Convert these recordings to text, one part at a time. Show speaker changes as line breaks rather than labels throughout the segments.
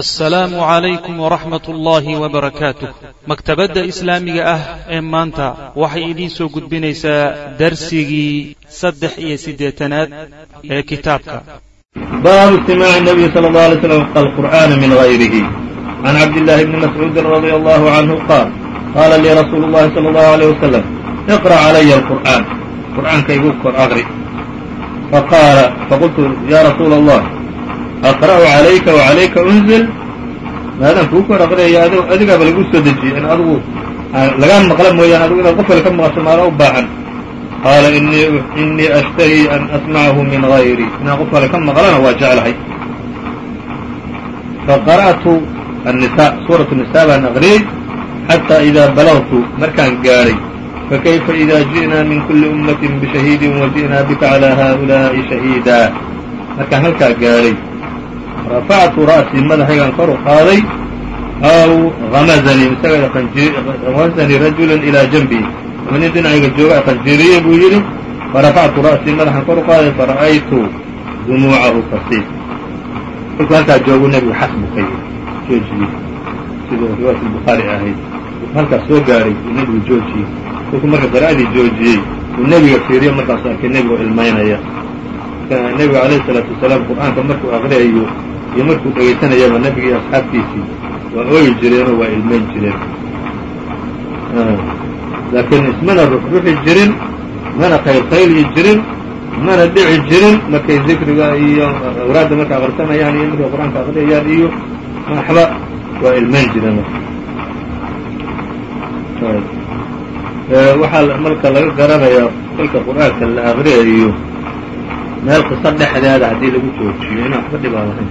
assalaamu calaykum waraxmat ullaahi wabarakaatuh maktabadda islaamiga ah ee maanta waxay idiin soo gudbinaysaa darsigii saddex iyo siddeetanaad ee kitaabka.
Baabu istimaaci nabiyi sala allau alay slam alqur'aana min hayrihi can cabdillaahi bni mascuudin radia allahu canhu qaal qaala lii rasuulu llahi sala allahu aleyh wasalam iqra' calaya alqur'aan. Qur'aanka igu kor aqri. Faqaala faqultu ya rasuula allah aqra'u calayka wacalayka unzil maadaan kuu kor aqriyaya adigaaba lagu soo dejiyey in adigu lagaa maqla mooyaane adigu inaad qof kale ka maqasho maala u baahan qaala inii ashtahii an asmacahu min hayri inaan qof kale ka maqlana waa jeclahay faqara'tu annisaa suuratu nisaa baan aqriyey xataa idaa balagtu markaan gaadhay fakayfa ida ji'naa min kuli ummatin bishahiidin waji'naa bika calaa haa'ulaa'i shahiida markaan halkaa gaadhay rafactu ra'sii madaxaygaan kor u qaaday aw hamazanii isaga hamazanii rajulun ilaa janbii nin dhinacayga jooga qanjiiriye buu yidhi farafactu ra'sii madaxaan kor u qaaday fara'aytu dumuucahu tasiib kolkuu halkaa joogu nebigu xasbu ka yidhi joojiyey sida riwaayat albukhaari ahayd halkaas soo gaadhay uu nebigu joojiyey kolkuu marka qira'adii joojiyey uu nebiga fiiriyo markaasuu arkay nebigoo ilmaynaya nebigu alayhi salaatu wasalaam qur'aanka markuu aqriyayo iyo markuu dhegaysanayaba nebiga iyo asxaabtiisii waa ooyi jireenoo waa ilmayn jireen. Laakiin ismana ruxruxi jirin mana qaylqayliyi jirin mana dhici jirin markay dikriga iyo awraadda markay aqrisanayaan iyo markay qur'aanka aqriyayaan iyo waxba waa ilmayn jireen. Waxaa marka laga garanayaa kolka qur'aanka la aqriyayo meel qiso dhexdeeda haddii lagu joojiyo inaan waxba dhibaa lahayn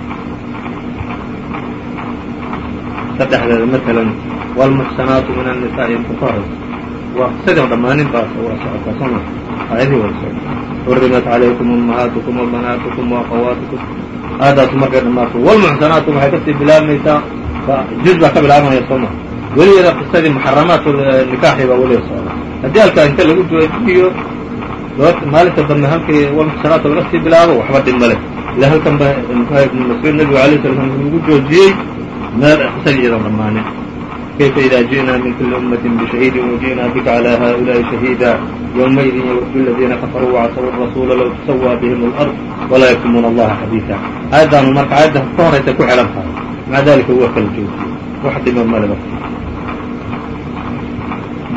qiso dhexdeeda matalan waalmuxsanaatu min annisaa'i inkufaras waa qisadii dhammaanin baas waa socotaa sooma aayadii waa socota. Xurimat calaykum ummahaatukum wabanaatukum waakhawaatukum aayadaasu markay dhammaato waalmuxsanaatu waxay ka sii bilaabmaysaa. Juz baa ka bilaabmaya sooma weligeeda qisadii muxaramaat nikaaxi baa weliga socda haddii halkaa inta lagu joojiyo maalinta dambe halkii salaata laga sii bilaabo waxba dhib male ila halkan ba ibn mascuud nabigu alay sl ugu joojiyey meel isaga iyadan dhammaanin kayfa idaa ji'naa min kuli ummatin bishahiidin waji'naa bika calaa haaulaa'i shahiida yowmaidin yawaju aladiina kafaruu wacasawu rasuula low tusawaa bihim alard walaa yakumuuna allaha xadiida aayaddaanu marka aayadda ka horaysa ku xidhan tahay maca daalika waa kala joojiyey wax dhiba male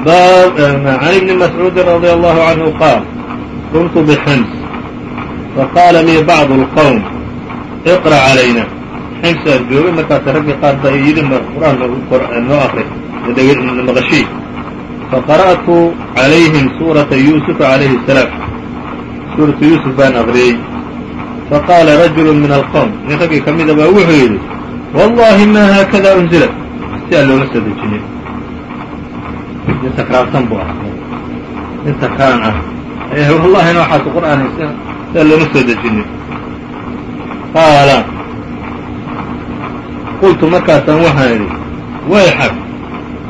eh, an ibni mascuudin radia allahu canhu qaal كنت بxms فqاla lii bعض الqوم اقرأ عlaynا xmsaan joogay markaas raggii qaar ba yidhi qur'aan noo akri maqشhii faqarأtu عalayهim sوraةa يوسف عalayه السلام suuraةu يوسف baan aqriyey faqاala رaجuل min الqوم nin raggii ka mida baa wuxuu yidhi والlahi ma haakada أنزلت si aan looma soo dejinin nin sakraansan buu ahaa nin sakraan ah wallahi nooxaasu qur'aan sidaa looma soo dejinin qaala qultu markaasaan waxaan idhi wayxak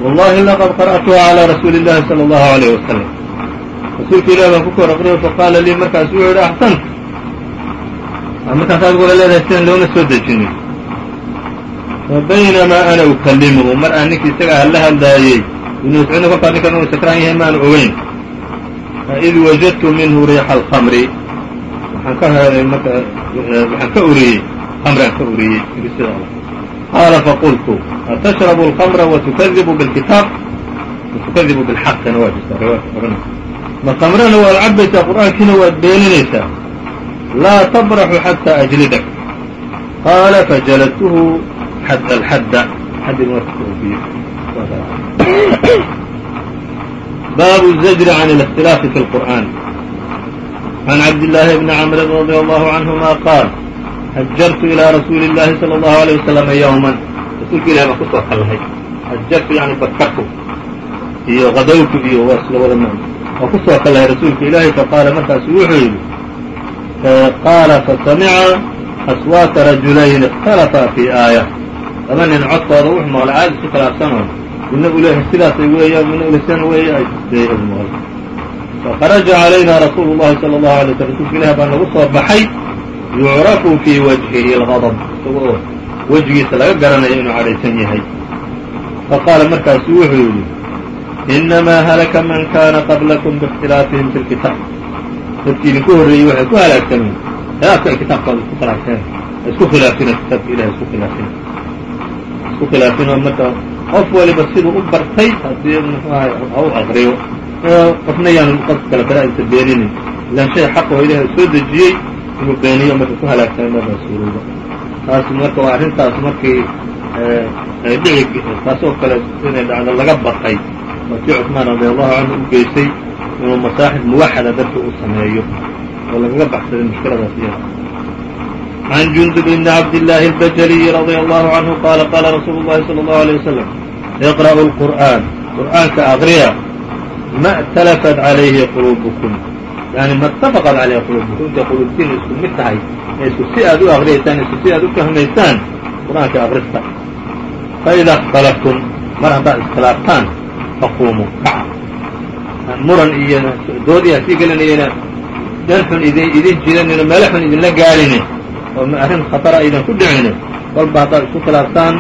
wallahi laqad qara'tuha calىa rasuuli اllahi salى اllahu عalayh wasalam rasuulka ilah baan ku kor aqriyo faqaala lii markaas wuxuu yidhi axsant markaas adigula leedahay sidaan looma soo dejinin fabaynamaa ana ukalimuhu mar aan ninkii isaga ah la hadlaayey ibnu mascuudna kolkaa ninkan inuu sakraan yahay maanu ogeyn id wajadtu minhu riixa alkhamri waxaan ka helay marka waxaan ka uriyey khamraan ka uriyey sida qaala faqultu atashrabu alkhamra watukadibu bilkitaab watukadibu bilxaqina waa jirtaa riwaayadka odhan ma khamrana waad cabaysaa qur'aankiina waad beeninaysaa laa tabraxu xataa ajlidak qaala fajaladtuhu xadda alxadda xaddii marka ka bab الزجر عن الاkتiلاaf في القرآن عن عبد الله بن عمر رضي الله عنهma qاaل hجرت إلى رsuuل اللhi صلى الله عليه وسلم يوما rasuulka ilah baan kusoo kallahay hجرtu yani badkartu iyo غadwtu iyo waa isla wada m waan kusoo kallahay rasuulka ilaahi faqاala markaasu wuxuu yidhi qaala fasamca أصwاaتa رaجuلayn اkhتلفa في آية laba nin codkooda wuxuu maqlay aad isu khilaafsanoo midna u leeyahay sidaasay weeyaan midna ulsan weeyaay faharaja calayna rasuulu llahi sala allahu alay slam rasuulka ilahi baa nagu soo baxay yucrafu fii wajhihi lgadab isaga oo
wejigiisa laga garanayo inuu cadhaysan yahay faqaala markaasu wuxuu yidhi inamaa halaka man kaana qablakum biاkhtilaafihim fi lkitaab dadkii idinku horreeyey waxay ku halaagsameen khilaafka kitaabkooda isku khilaafeen isku khilaafina kitaabka ilahay isku khilaafina isku khilaafin marka qof waliba siduu u bartay haddii ha u aqriyo qofna yaanu qofka kale qira'adiisa beeninin ilaan shay xaq oo ilahi soo dejiyey inuu beeniyo marka ku halaagsamay mabaa suurooba taas marka waa arrintaas markii ay dhici taas oo kale inay dhacdo laga baqay. Oo kii cusmaan radi allahu canhu u inuu masaaxib muwaxada dadka u sameeyo oo lagaga baxsaday mushkiladaas iyada عن جندب بن عبد الله البجلي رضي الله عنه قال قال رsuuل اللhi صلى الله عليه وسلم اقرأوا القرآن قرآaنka أqriya ma اأتلفت عalayhi qلوبكم yani ma اتفقت عalayhi qلوبكم intay qلوubtiin isku mid tahay ee isku si aad u aqriyaysaan isku si aad u fahmaysaan qur'aanka aqrista faإida اkhتلفتm mar haddaad iskhilaaftaan faquumuu kaca muran iyo dood iyaa sii gelinayana dan xun idin jiranino meelo xun idinla gaarine oo arrin khatara aydan ku dhicine kolba haddaad isku khilaaftaan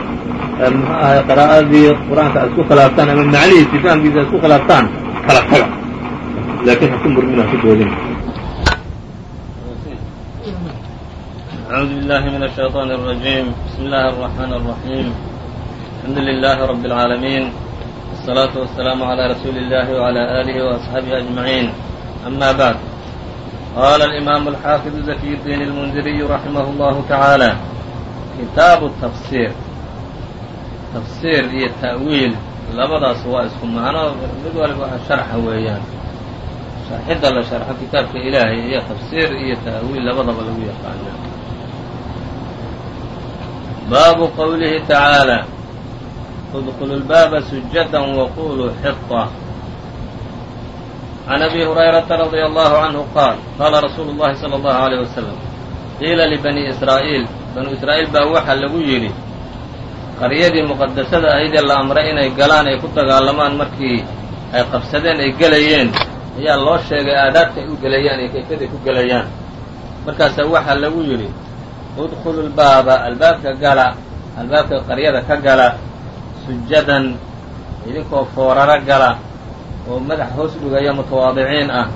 muxuu ahay qiraa'adii qur-aanka ad isku khilaaftaan ama macnihiisii fahamkiisa ad isku khilaaftaan kala taga laakiin ha ku murmin ha ku doodin
أعوذ بالله من الشيطان الرجيم بسم الله الرحمن الرحيم الحمد لله رب العالمين والصلاة والسلام على رسول الله وعلى آله وأصحابه أجمعين أما بعد قال الإمام الحافظ زكي الدين المنذري رحمه الله تعالى kitaaب التفsير تفsير iyo تأwiil labadaas waa isku macno mid waliba شharxa weeyaan شharxidda la شharxo kitaabka ilaahay iyo تفsير iyo تأwiil labadaba lagu yaqaana baabu qwlihi تaعaalى ادخلوا الباب سجدا وقولوا حطة عن أبي هريرة رضي الله عنه قال قال رsuuل اللhi صلى الله عليه وسلم qiila لبني إسرائيل بنو إسرائيل baa waxaa lagu yidhi qaryadii مqadasada ahaydee la amray inay galaan ay ku dagaalamaan markii ay qabsadeen ay gelayeen ayaa loo sheegay aadaabta ay u gelayaan iyo kayfaday ku gelayaan markaasaa waxaa lagu yidhi udkhulu الbaaba albaabka gala albaabka qaryada ka gala sujadan idinkoo fooraro gala oo madax hoos dhigaya mutawaadiciin ah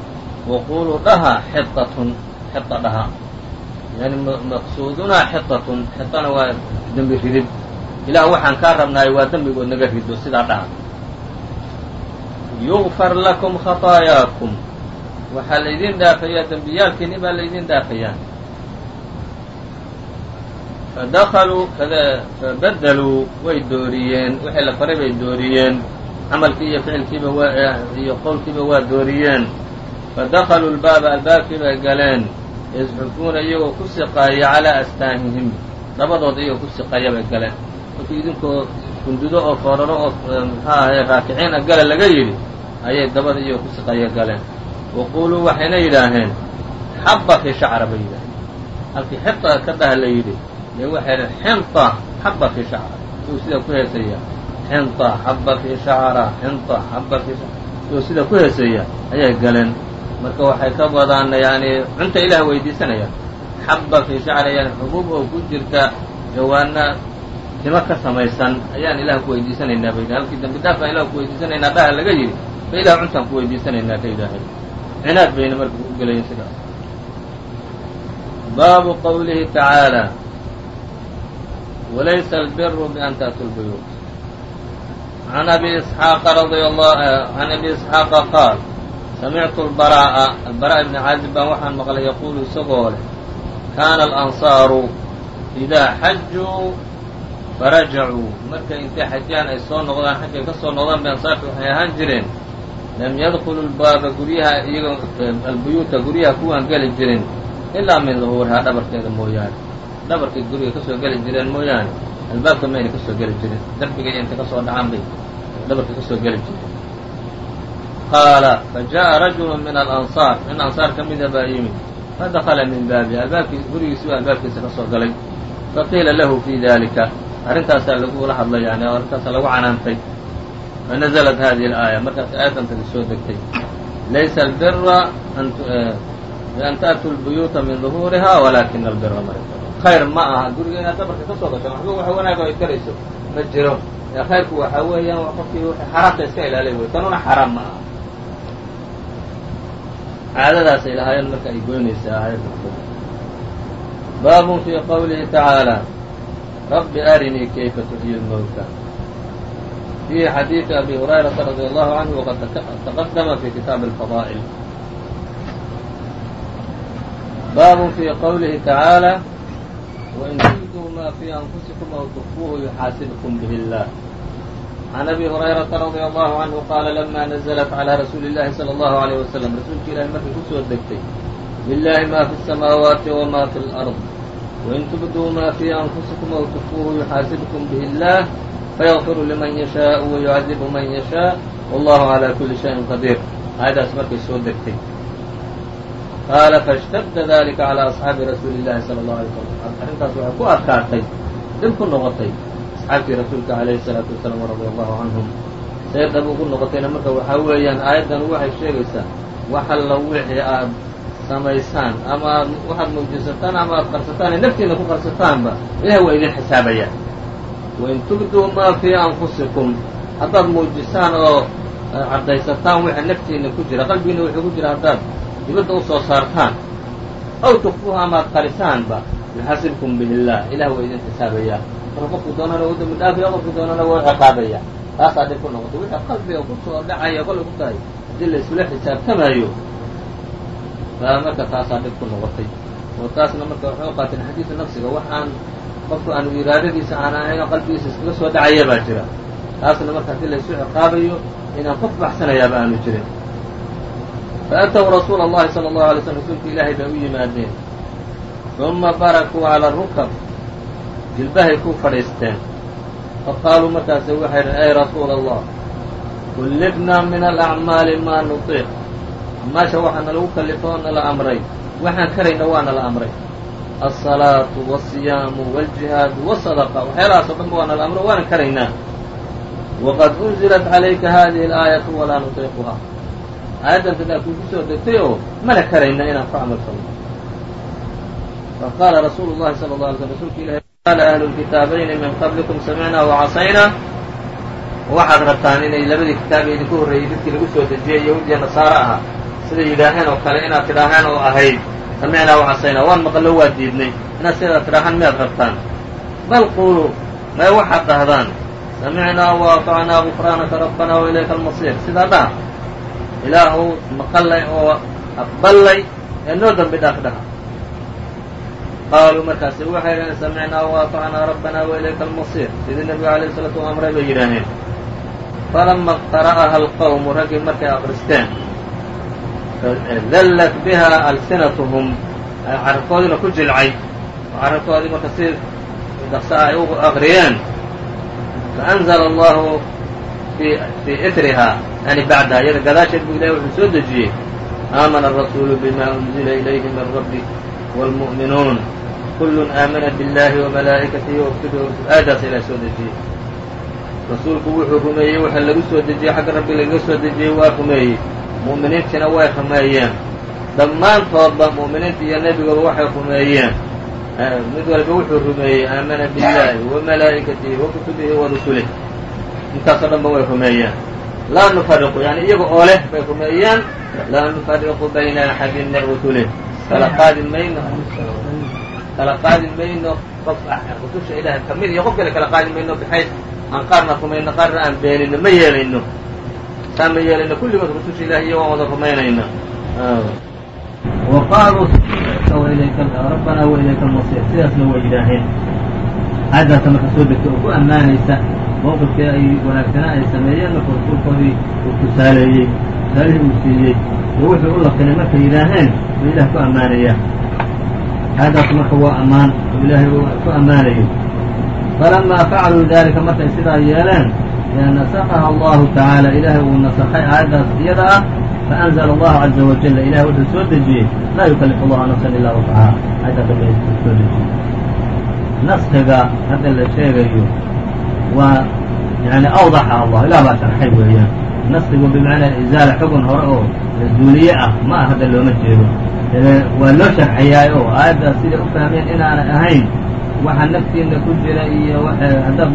waquluu dhaha xiatun xia dhaha. Yani maqsuudunaa xiatun xiana waa dembi ridid. Ilaah waxaan kaa rabnaayo waa dembigood naga rido sidaa dhaha. Yugfar lakum khaطaayaakum waxaa laydin dhaafayaa dembiyaalkiinni baa laydin dhaafayaa. Fadakaluu fabadaluu way dooriyeen. Wixii la faray bay dooriyeen camalkii iyo ficilkiiba iyo qowlkiiba waa dooriyeen fadakaluu lbaaba albaabkii bay galeen yasxufuuna iyagoo ku siqaaya calaa astaahihim dabadooda iyagoo ku siqaya bay galeen markii idinkoo gundudo oo fooraro oo maxaa ahay raakiciin a gala laga yidhi ayay dabada iyagoo ku siqaya galeen waquuluu waxayna yidhaaheen xaba fi shacra bay yidhaaheen halkii xita ka dhaha la yidhi dee waxay dhaheen xinta xaba fi shacra iyuu sidaa xinta xaba fi shacra xinta xaba fi iyuu sidaa ku heesaya ayay galeen. Marka waxay ka wadaan yani cunta ilaah weydiisanayaan xaba fi shacra yani xubuub oo ku jirta jawaana timo ka samaysan ayaan ilaah ku weydiisanaynaa bay halkii dambi dhaaf baan ilah ku weydiisanaynaa dhaha laga yidhi ba ilah cuntaan ku weydiisanaynaa ka yidhaahay cinaad bayna marka u gelayen sidaas baabu qwlihi tacaalى walaysa albiru bian taأtuu lbuyuut an abi isxaaqa radi an abi isxaaqa qaal samictu lbaraa'a albara' ibni caazib baan waxaan maqlay yaquulu isagoo leh kaana alansaaru idaa xajuu farajacuu markay intay xajyaan ay soo noqdaan xajay ka soo noqdaan bay ansaarta waxay ahaan jireen lam yadkulu lbaaba guryaha iyago albuyuuta guryaha kuwaan geli jirin ilaa min duhuurihaa dhabarkeeda mooyaane dhabarkay guriga ka geli jireen mooyaane albaabka mayna ka soo geli jirin. Darbigay intay ka soo dhacaan bay dhabarka ka soo geli jireen qaala fajaءa rajulu min alansaar. Nin ansaar ka mida baa yimid. Fadakala min baabihi albaabkiis gurigiisi waa albaabkiisa ka soo galay. Faqiila lahu fi dalika arrintaasaa lagula hadlay yani arrintaasa lagu canaantay. Fanazlat hadihi اlaaya markaas aayadantadi soo degtay. Laysa albira an ta'tuu lbuyuuta min duhuuriha walakina albira itaqaa khayr ma aha. Guriga inaad dhabarka ka soo gashaan waxba waxa wanaaga ay karayso ma jiro. Khayrku waxa weeyaan qofkii w xaraamta iska ilaaliya wey tanuna xaraam ma aha. Caadadaasay lahaayeen marka ay goynaysa aayadda baabun fii qawlihi tacaalى rabbi arinii kayfa tuxyi lmowta fiihi xadiidu abi hurayrata radi allahu canhu waqad taqadama fi kitaabi alfadaa'il. Baabun fii qawlihi tacaalى wain tubduu ma fii anfusikum aw tukfuuhu yuxaasibkum bihi اllah can abi hurayrata radia allahu canhu qaala lama naزlat calى rasuuli اllahi salى allahu alayh wasalam rasuulka ilahi markay ku soo degtay lilahi ma fi الsamaawaati wma fi اlأrض wain tubduu ma fii anfusikum aw tukfuuhu yuxaasibkum bihi اllah fayغfiru liman yashaaء wayucadibu man yashaaء wallahu calى kuli shayin qadiir aayadaas markay soo degtay qaala faاshtadda dalika calى asxaabi rasuuli اllahi salى اlahu alay slam arrintaas waxay ku adkaatay dhib ku noqotay asxaabtii rasuulka alayhi الsalaatu wasalaam radia allahu canhum see dhab ugu noqotayna marka waxaa weeyaan aayaddan waxay sheegaysaa wax alla wixii aad samaysaan ama aad waxaad muujisataan ama aad qarsataan ee naftiina ku qarsataanba ilahay waa idin xisaabayaa wain tubduu maa fii anfusikum haddaad muujisaan oo caddaysataan wixii naftiina ku jira qalbigiina wuxuu ku jira haddaad dibadda u soo saartaan. Aw tukfuuha ama ad qarisaanba yuxasibkum bihi illah ilah waa idin xisaabayaa. Marka qofku doonana u dambi dhaafaya qofku doonana waa ciqaabaya. Taasaa dhib ku noqotay. Wixii qalbiga ku soo dhacaya kollay ku tahay haddii la isula xisaabtamayo baa marka taasaa dhib ku noqotay. Oo taasna marka waxay u qaateen xadiidu nafsiga wax aan qofku aanu iraadadiisa aan ahayn oo qalbigiisa iskaga soo dhacaya baa jira. Taasna marka haddii la isu ciqaabayo inaan qof baxsanayaaba aanu jirin faأtw rasuula الlahi salى الlahu alay slm rasuulka ilaahay bay u yimaadeen ثuma barakuu calى rukab jilbahay ku fadhiisteen faqaaluu markaase waxay dhen ay rasuula الlah kullifnaa min alأcmaali ma nuطiq amaasha waxaa nalagu kallifo oo nala amray waxaan karayna waa nala amray alsalaaةu wالصiyaamu wاljihaadu wالsadqa waxyaalahaas o dhanba waa nala amro waana karaynaa waqad unzilat calayka hadihi اlaayaةu walaa nuطiquha aayaddan tadaa kugu soo degtay oo mana karayna inaan ku camal falno faqaala rasuulu llahi sala la alay slm rsulka ilahi qaala ahlu lkitaabayni min qablikum samicnaa wacasaynaa waxaad rabtaan inay labadii kitaabee idinku horreeyey dadkii lagu soo dejiyey yahuudiya nasaaro ahaa siday yidhaaheen oo kale inaad tidhaahaan oo ahayd samicnaa wacasaynaa waan maqlo waa diidnay inaad sidaad tidhaahaan miyaad rabtaan bal quuluu may waxaad dhahdaan samicnaa waatacnaa gufraanaka rabbana wa ilayka almasiir sidaa dhaha ilaahu maqallay oo aqballay ee noo dambi dhaaf dhaha qaaluu markaasi waxay dhaheen samicnaa waatacnaa rabbana wa ilayka almasiir. Sidii nebiga alayh salatu amray bay yidhaaheen falama qara'aha alqawmu raggii markay aqristeen dallat biha alsinatuhum carabkoodiina ku jilcay. Oo marka si dhaqsa ay u aqriyeen. Faأnzla allahu fii itriha yani bacdaha iyada gadaasheed buu ilahay wuxuu soo dejiyey aamana الrasuulu bima unzila ilayhi min rabbi wاlmu'minuun kullun aamana biاllahi وamalaa'ikatihi wkutubihi aadaas ilahay soo dejiyey rasuulku wuxuu rumeeyey waxa lagu soo dejiyey xagga rabbi lagaga soo dejiyey waa rumeeyey mu'miniintiina way rumeeyeen dhammaantoodba mu'miniinta iyo nebigooda waxay rumeeyeen mid walba wuxuu rumeeyey aamana biاllahi وamalaa'ikatihi wakutubihi warusulih intaasoo dhan ba way rumeeyeen laa nufariqu yani iyaga oo leh bay rumeeyeen laa nufariqu bayna axadin min rusulih kala mayno. Kala mayno qof rususha ilaahay ka iyo qof kale kala mayno bxays aan qaarna rumayno qaarna aan beenino ma yeelayno. Saa ma yeelayno kulligood rususha ilahay iyo waan wada rumaynayna rabbana wa ilayka almasiir sidaasna way yidhaaheen aayaddaasa marka soo degta oo ku ammaanaysa mowqifkii ay wanaagsanaa ay sameeyeen marka rasuulkoodii uu tusaaleeyey tusaalihii uu siiyey iyo wuxuu u laqinay markay yidhaaheen buu ilaah ku ammaanaya. Aayaddaas marka waa ammaan oo ilaahay uu ku ammaanayo falamaa facaluu dalika markay sidaa yeeleen nasakaha allahu tacaala ilaahay uu nasakhay aayaddaas iyada ah faأnzla allahu caza wajala ilahay wuxuu soo dejiyey laa yukalif allahu nafsan ilaa wuscaha aayaddaas soo dejiyey naskiga hadda la sheegayo waa yani awdaxa allah ilah baa sharxay weeyaan naskigu bimacnaa izaala xugun hore oo zuuliye ah ma ah hadda looma jeedo waa loo sharxayaay oo aayaddaas siday u fahmeen inaanay ahayn waxa naftiina ku jira iyo haddaad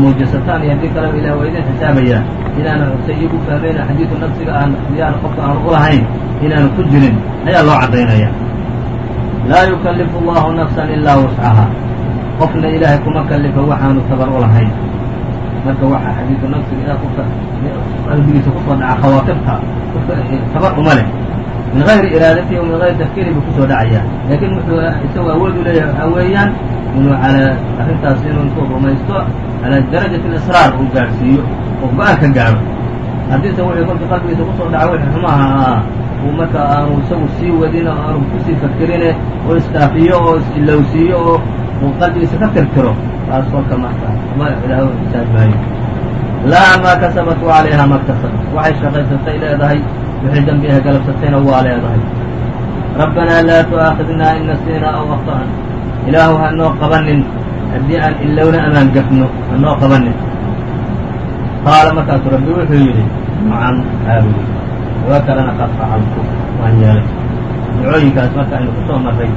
muujisataan iyo haddii kaleba ilah waa idin xisaabayaa inaana say iyagu fahmeen xadiidu nafsiga aan ikhtiyaar qofka aan u lahayn inaanu ku jirin ayaa loo caddaynaya laa yukallifu allahu nafsan ilaa wuscahaa qofna ilaahay kuma kallifo waxaanu tabar u lahayn. Marka waxa xadiidu nafsiga ilaa qofka qalbigiisa ku soo dhaca khawaatirta qofka tabar uma leh. Min gayri iraadatihi min gayri tafkiiri buu ku soo dhacayaa laakiin wuxuu isagu awood u leeyahay waxaa weeyaan inuu calaa arrintaas inuu intuu rumaysto calaa darajati اlisraar uu gaadhsiiyo oo go'aan ka gaadho. Haddiise wuxuu kolka qalbigiisa ku soo dhaca wixii xumaha uu marka aanu isagu sii wadin oo aanu ku sii fakirine oo isdhaafiyo oo is-ilowsiiyo oo uu qalbigiisa ka tirtiro taas kolka marka ma ilaah isaaj maayo laha maa kasabat wa calayha ma kasabat waxay shaqaysatay leedahay wixii dembi ah galabsatayna waa leedahay rabbanaa laa tu'aakhidnaa in nasiina aw akhta'na. Ilaahu ha noo qabanin haddii aan ilowna amaan gafno ha noo qabanin qaala markaasuu rabbi wuxuu yidhi nacan haawili waa kalena qad facaltu waan yeelay ducooyinkaas marka aynu ku soo marray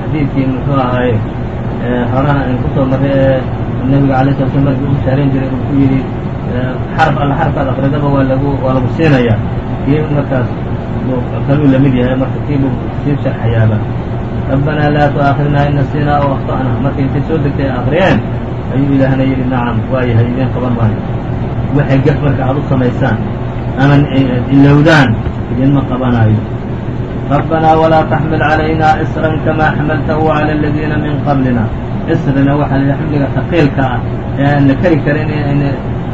xadiidkii muxuu ahaaye horena aynu ku soo marray ee nebiga alay sala slam markii u bishaareyn jiray uu ku yidhi xarf alla xarfaad akridaba waa lagu waa lagu siinayaa kii markaas kaluu la mid yahay marka kii buu sii sharxayaaba. Rabbanaa laa tu'aakhidnaa in nasiinaa aw akhta'na. Markay intay soo degtay akhriyeen ayuu ilaahna yidhi nacam waayahay idiin qaban maayo. Waxay gaf marka aad u samaysaan ama ilowdaan idinma qabanaayo walaa taxmil calayna isran kamaa xamaltahu cala aladiina min qablina isrina waxaa la xamliga taqiilka ah ee aan la keri karin aan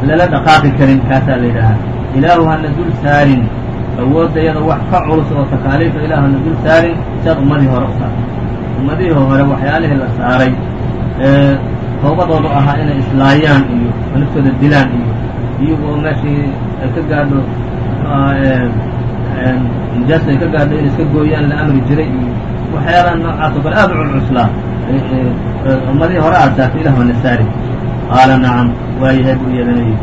lala dhaqaaqi karin kaasaa la yidhaahaa ilaahu hana dul saarin awooddayada wax ka culus oo takaaliifa ilahu hana dul saarin siaad ummadii hore u saartay ummadihii hore waxyaalihii la saaray ee ahaa inay islaayaan iyo naftooda dilaan iyo iyagu oo meeshii ay ka gaadho nijaasay ka gaadha inay iska gooyaan la amri jiray iyo waxyaabaha noocaasoo kale aad u culcuslaa ummadii hore aad taagtay ilah waana saari qaala nacam waayahay buu yeelanayay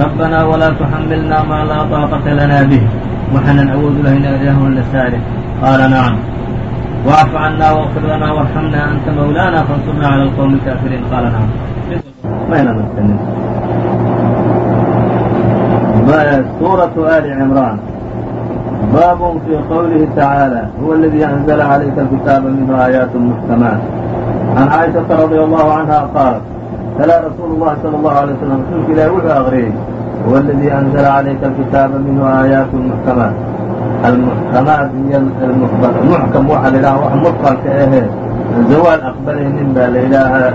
rabbanaa walaa tuxamilnaa maa laa taaqata lanaa bih waxaanan awood u lahayna ilah waana saari qaala nacam wacfu cannaa waqfir lanaa warxamnaa anta mawlaana fansurnaa cala alqowmi alkaafiriin qaala nacam suuratu aali cimraan باب في قوله تعالى هو الذي أنزل عليك الكتاب منه آيات محكمات عن عائشة رضي الله عنها قالت تلا رسول الله صلى الله عليه وسلم رسولك إلى وحي أغريه هو الذي أنزل عليك الكتاب منه آيات محكمات المحكمات هي المحكم waxa la yidhaha wax mudqalka ahe zawaal aqbalaynin baa la yidhaahaa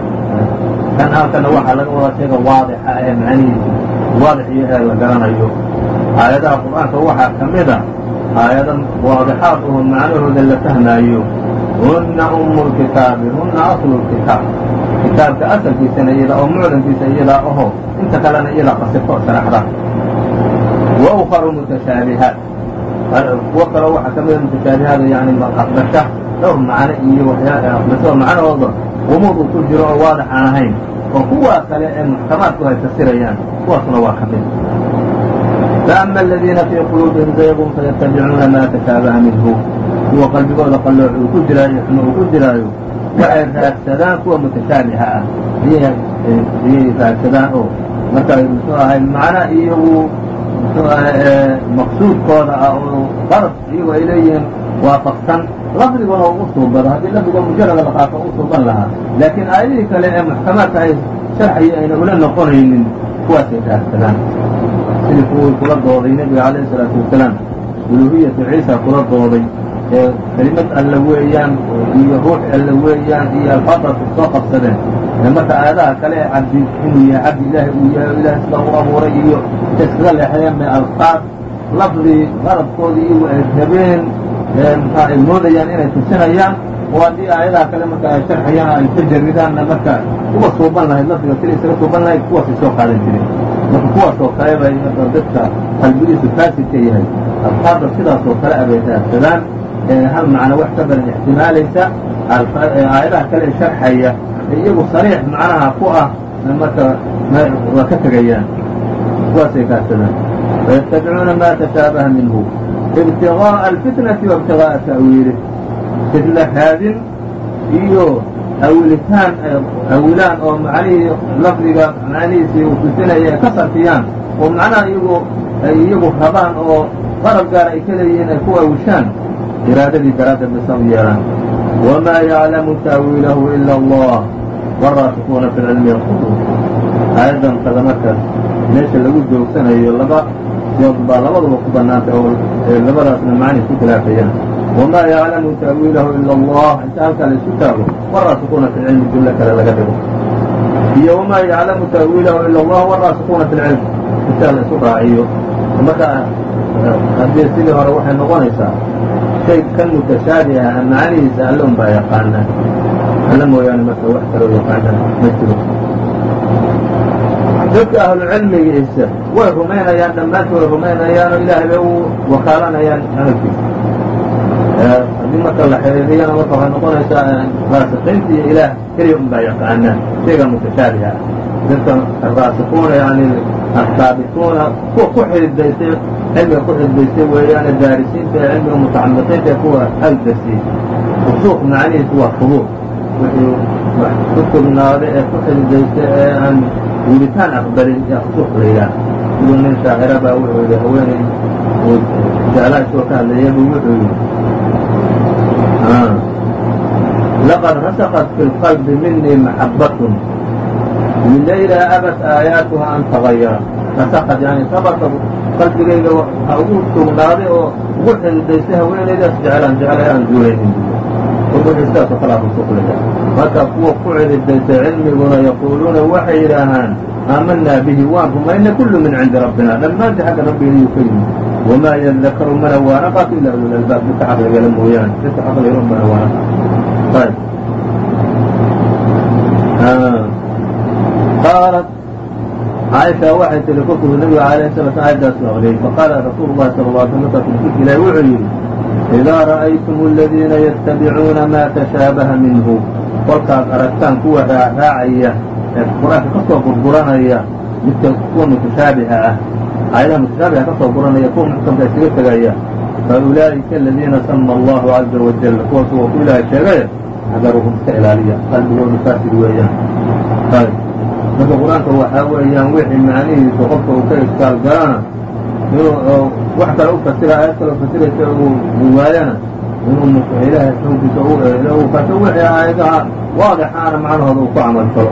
kan halkana waxaa laga wadaa shayga waadixa ahe macnihiisa waadix iyo ee la garanayo aayadaha qur'aanka waxaa ka mid a aayado waadixaad oo macnahooda la fahmaayo huna umu lkitaabi huna aslu lkitaab kitaabka asalkiisana iyada oo mucdankiisa iyadaa aho inta kalena iyadaa qasirto sharaxda wa ukharu mutashaabihaat kuwo kaloo waxaa ka mida mutashaabihaada yani aqbasha dhowr macno iyo waxyaa aqbasho macnahooda umuud uu ku jiro oo waadix aan ahayn oo kuwaa kale ee muxkamaadku ay fasirayaan kuwaasna waa ka faama aladiina fii quluubihim zaygun fayatabicuuna maa tashaabaha minhu kuwa qalbigooda qallooc uu ku jiraayo xuma uu ku jiraayo waxay raadsadaan kuwa mutashaabiha ah ayay raadsadaan oo marka muxuu ahay macna iyagu muxuu ahay maqsuudkooda ah oo qarad iyagu ay leeyihiin waafaqsan lafdiguna u suubado haddii lafdiga mujarada la qaato u suuban lahaa laakiin aayadihii kale ee muxkamaadka ay sharxaya ayna ula noqonaynin kuwaasay raadsadaan sidii kuwii kula dooday nebiga calayhi isalaatu wasalaam. Uluhiyatu ciisa kula dooday ee kelimad alla weeyaan iyo ruux alla weeyaan iyo alfaadaasku soo qabsadeen. Ee marka aayadaha kale ee cabdi inuu yahay cabdi ilaahi uu yahay o ilahay sida u abuuray iyo iskaga leexdeen bay alfaad lafdi qarabkooda iyagu ay rabeen mxaa ay moodayaan inay tusinayaan. Oo haddii aayadaha kale marka ay sharxayaan ay ka jaridaanna marka kuwa suuban lahayd lafdiga sida isaga suuban lahayd kuwaasay soo qaadan jireen marka kuwaas oo kale bay marka dadka qalbigiisu faasidka yahay alfaadda sidaas oo kale abay raadsadaan ee hal macno wax ka badan ixtimaalaysa aayadaha kale ee sharxaya ee iyagu sariix macnaha ku ah marka waa ka tegayaan kuwaasay raadsadaan fayattabicuuna ma tashaabaha minhu ibtiغaaءa alfitnati wa ibtiغaaءa ta'wiilih fitna raadin iyo awilitaan awilaan oo macnihii lafdiga macnihiisii uu tusinaya ay ka sarfiyaan. Oo macnaha iyagu ay iyagu rabaan oo qarab gaar ay ka leeyihiin ay ku awishaan iraadadii daraaddeed baysan u yeelaan. Wamaa yaclamu ta'wiilahu ila allah. Waraasikuuna fi lcilmi yaquluun aayaddan kada markaas meesha lagu joogsanayo laba yood baa labaduba ku bannaantay oo labadaasna macnihi ku khilaafayaan wamaa yaclamu ta'wiilahu ila allah inta halkaa la isku taago waraasikuuna fi lcilmi jumlo kale laga dhigo iyo wamaa yaclamu ta'wiilahu ila allah waraasikuuna fi lcilm intaa la isu raaciyo marka haddii sidii hore waxay noqonaysaa shay kan mutashaabi ah macnihiisa alle un baa yaqaana alle mooyaane marka wax kaloo yaqaana ma jiro dadka ahlucilmigiisa way rumaynayaan dhammaantii way rumaynayaanoo ilaahay bay u wakaalanayaan camalkiisa haddii marka la xiriiriyana marka waxay noqonaysaa raasiqiinta iyo ilaah keliya un baa yaqaanaa shayga mutashaabiha ah dadka araasikuuna yani asaabituuna kuwa ku xididaystay cilmiga ku xididaystay weeyaane daarisiinta ee cilmiga mutacamiqiinta ee kuwa haldarsiyey fusuuq macnihiisu waa fuduuq wixii ku sugnaaday ee ku xididaystay ee aan wilitaan aqbalin yaa fusuuq la yidhaah siduu nin shaacira baa wuxuu yidhi haweenay uu jeclaa isagoo ka hadlaya buu wuxuu yidhi laqad rasaqat fi lqalbi minii maxabbatun milayla abat aayaatuha an tagayara rasaqad yani sabata qalbigayga waxa ugu sugnaaday oo ugu xididaystay haweenaydaas jeclaan jeclay aan duulaynin marka kuwa ku xididaystay cilmiguna yaquuluuna waxay yidhaahaan aamanaa bihi waan rumayna kullu min cindi rabbina dhammaantii xagga rabbigayuu ka yimid wamaa yadakaru mana waana qaatu ila ululaalbaab dadka caqligala mooyaane dadka caqliga mana waana ayb qaalat caaisha waxay tihi kolkuu nabiga alayh sala aayadaasu aqriyey faqaala rasuulu llahi sala la sl markaas rasuulka ilahi wuxuu yidhi idaa ra'aytum aladiina yattabicuuna maa tashaabaha minhu kolkaad aragtaan kuwa raacraacaya ee qur'aanka ka soo burburanaya midka kuwa mutashaabiha ah aayadaha mutashaabiha ka soo buranaya kuwa muxkamka iskaga tegaya fa ulaa'ika aladiina sama allahu caza wajal kuwaas waa ku ilaahay sheegay hadaruhum iska ilaaliya qalbigoodu faasid weeyaan marka qur'aanka waxaa weeyaan wixii macnihiisu qofka uu ka iskaal galana inuu wax kale u fasira aayad kaloo fasiraysa uu waayana inuu ilaahay xukunkiisa u eelo uu kaso wixii aayadaha waadixaana macnahooda uu ku camal falo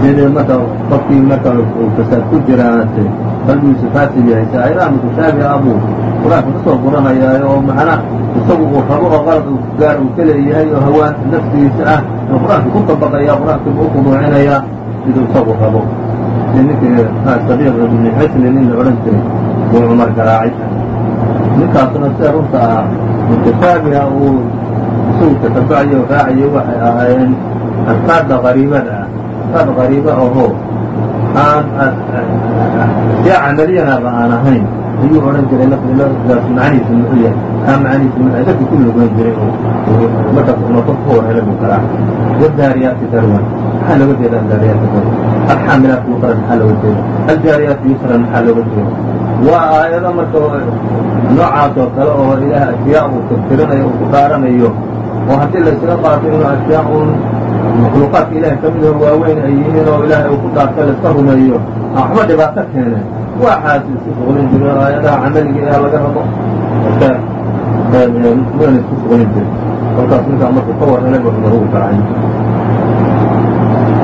sidii marka qofkii marka fasaad ku jiraanse qalbigiisu faasid yahay si aayadaha mutashaabiha abuu qur'aanka ka soo guranayaayo oo macna isagu uu rabo oo qalad gaar uu ka oo hawaan naftigiisa ah in qur'aanka ku dabaqaya qur'aankiiba u khuduucinaya siduu isagu rabo ninkii sabiiq ibni xisli nin la odhan jiray buu cumar garaacay ninkaasuna sida runta ah mutashaabiha uu isagu tatabacayo raacayo waxay ahaayeen alfaada qariibada ah alfaad qariiba ahoo aan sia camaliyanaaba aan. Ahayn. Ayuu odhan jiray macnihiisu muxuu yahay? Kaa macnihiisu muxuu dadkii ku lugoyn jiray markaas una ka warhela buu karaa wadaariyaati darwan maxaa looga jeeda aldaariyaati darwan alxaamilaati waqran maxaa looga jeeda aljaariyaati yusran maxaa looga jeeda waa aayado marka noocaas oo kale oo ilaah ashyaa uu tirtirinayo uu ku dhaaranayo oo haddii la qaato inuu ashyaa uun makhluuqaadka ilahay ka mid oo waaweyn ay yihiin oo ilaahay uu ku dhaarta la iska rumeeyo waxba dhibaato keeneen waxaas isku suqlin jiro aayadaha camaliga ee laga rabo mana isku suqlin jiri kolkaas ninkaa markuu ka warhelay ba lagu kacay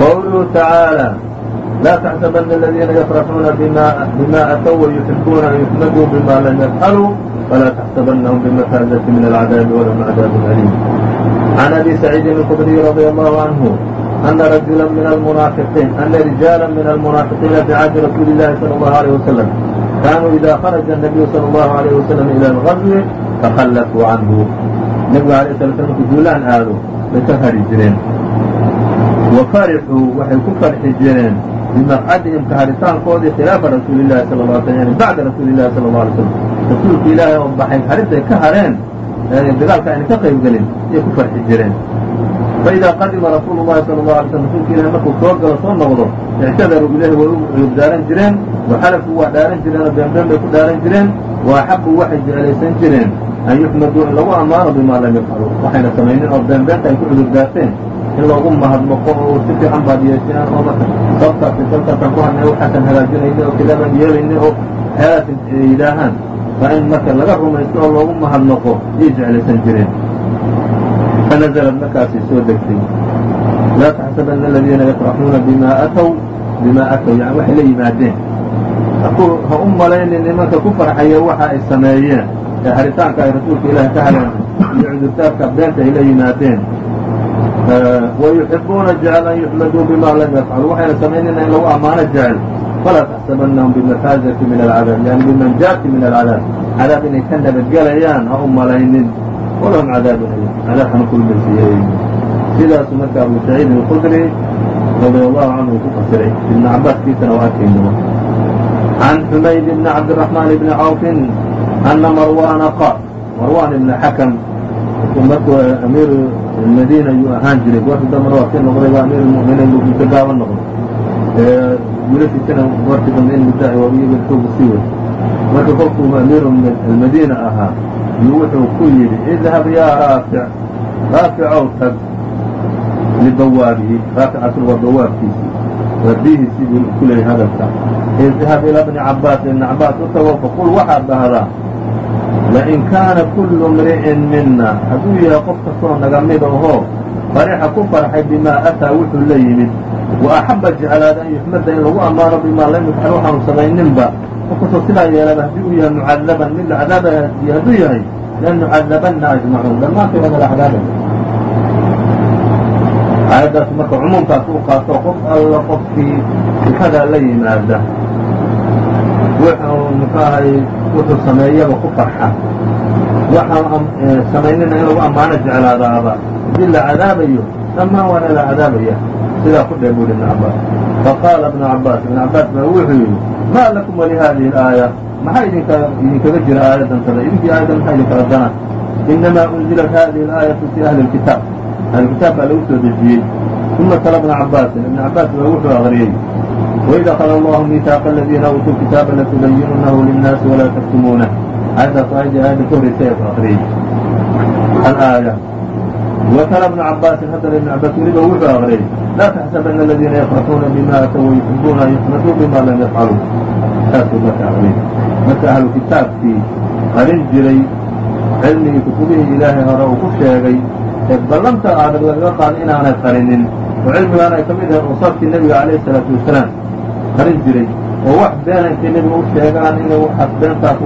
qawluhu tacaalى laa taxsabana aladiina yafraxuuna bima atw wayuxibuuna an yuxmaduu bima lam yafcaluu falaa taxsabanahum bimafazati min alcadaabi walahum cadaab aliim can abi saciidin الkudriy radي allahu canhu أن رجuلا من المناaفقين أن رجاaلا من المناaفقيiنa في cهdi رsuuل اللhi صلى الله عليه وسلم كانوا إذا خرج النبي صلى الله عليه وسلم إلى الغزو تخلفوا عنه نبgu عليه الصلa sلم markuu duulaan aado bay ka hari jireen وفرxوu waxay ku farxi jireen بمqعdihim kaharitaankoodii khilaafa rasuuل اللahi صلى اه عليه وسلم يعني baعda rasuuل اللahi صلى الله عليه وسلم rasuulka ilaahay oo baxay harintay ka hareen dagaalka ayna ka qayb gelin ayay ku farxi jireen faidaa qadima rasuulu llahi sala allahu alay slm rasuulka ilahi markuu soo galo soo noqdo ictadaruu ilahi way u cuyub daaran jireen waxalafuu waa dhaaran jireen oo beenbeen bay ku dhaaran jireen waaxabuu waxay jeclaysan jireen an yuxmaduu in lagu ammaano bimaa lam yafcaluu waxayna samaynin oo beenbeenta ay ku cudur in loogu mahadnaqo oo si fiican baad yeesheen oo marka sabtaasi sabtaasaan ku hadnay waxaasan hagaajinayni oo kidaabaan yeelayni oo waxyaalaas yidhaahaan waa in marka laga rumaysto oo loogu mahadnaqo yay jeclaysan jireen fanazlat markaasay soo degtay laa taxsabana aladiina yafraxuuna bima atw bima atw yani waxay la yimaadeen ha u malaynin nimanka ku farxaya waxa ay sameeyeen ee haritaanka ay rasuulka ilaahi ka haleen iyo cudurtaarka beenta ay la yimaadeen wayuxibuuna jecel an yuxmaduu bima lam yafcalu waxayna samaynayna in lagu ammaano jecel falaa taxsabanahum bimafaazati min alcadaab yani bimanjaati min alcadaab cadaab inay ka nabadgelayaan ha u malaynin walahum cadaabun alim cadaab xanu kulmaysiiyey sidaasu marka abu saciid alqudri radi allahu canhu ku fasiray ibn cabaaskiisana waa arkayno can xumayd bni cabdiraxmaan bni cawfin ana marwaana qaal marwan ibn xakam markuu amiir madiina ayuu ahaan jiray goorta damar waa ka noqday waa amiir muminiin buu muddo gaaba noqday wiilashiisana goortii dambe in muddo ay wabiyiga xoogu sii way marka kolkuu amiiru almadiina ahaa yuu wuxuu ku yidhi idhab yaa raafic raaficow tag libawaabihi raaficaasna waa bawaabkiisii waabihiisii buu ku leeyay hadalka idhab ilaa bni cabaas ibni cabaas u tago faqul waxaad dhahdaa lain kaana kullu mri'in mina hadduu yahay qof kastoo naga mid ahoo farixa ku farxay bimaa ataa wuxuu la yimid wa axaba jeclaada an yuxmada in lagu ammaano bimaa lam yufcal waxaanu samayninba qof kastoo sidaa yeelaba haddii uu yahay mucadaban. Mid la cadaabaya hadduu yahay lanucadabanna ajmacuun dhammaantood waa nala cadaabaya aayaddaas marka cumuumkaas u qaato qof alla qofkii sifadaa la yimaada. Wuxuu muxuu wuxuu sameeyaba ku farxa. Waxaan samaynina in lagu ammaano jeclaadaaba. Haddii la cadaabayo dhammaan waana la cadaabaya sidaa ku dhee buuhi ibn cabaas faqaala ibnu cabaas ibn cabaas baa wuxuu yidhi maa lakum wali hadihi اlaaya maxaa idinka idinkaga jira aayaddan tada idinkii aayaddan maxaa idinkala dana inamaa unzilat hadihi اlaayatu fi ahli اlkitaab ahlkitaab baa lagu soo dejiyey uma tala ibna cabaasin ibn cabaas baa wuxuu aqriyey وإd أخذ الله ميثاq الذيina uuتوu الkتاaب لتبيننه للناaس ولا تكتموuنه aيaddaas aيadii aيadda ka horreysay u akriyey الآية وتلا بن cabاaسin haddana iبن cabاas weliba wuxuu akriyey laa تxسبنa الذيina يفرحوuna بma أtوا ويحiبوuna أn يحمdوu بma lam yfعلوu saasuu marka akriyey marka ahlu kitaabkii qarin jiray cilmigii kutubihii ilaahay hore uu ku sheegay ee ballanta adag lagaga qaada inaanay qarinin oo cilmigaana ay ka mid yahay usaabkii nebiga عalayه الصلاaةu وaسلاaم qarin jiray oo wax beena intay nebiga u sheegaan inay waxaas beentaas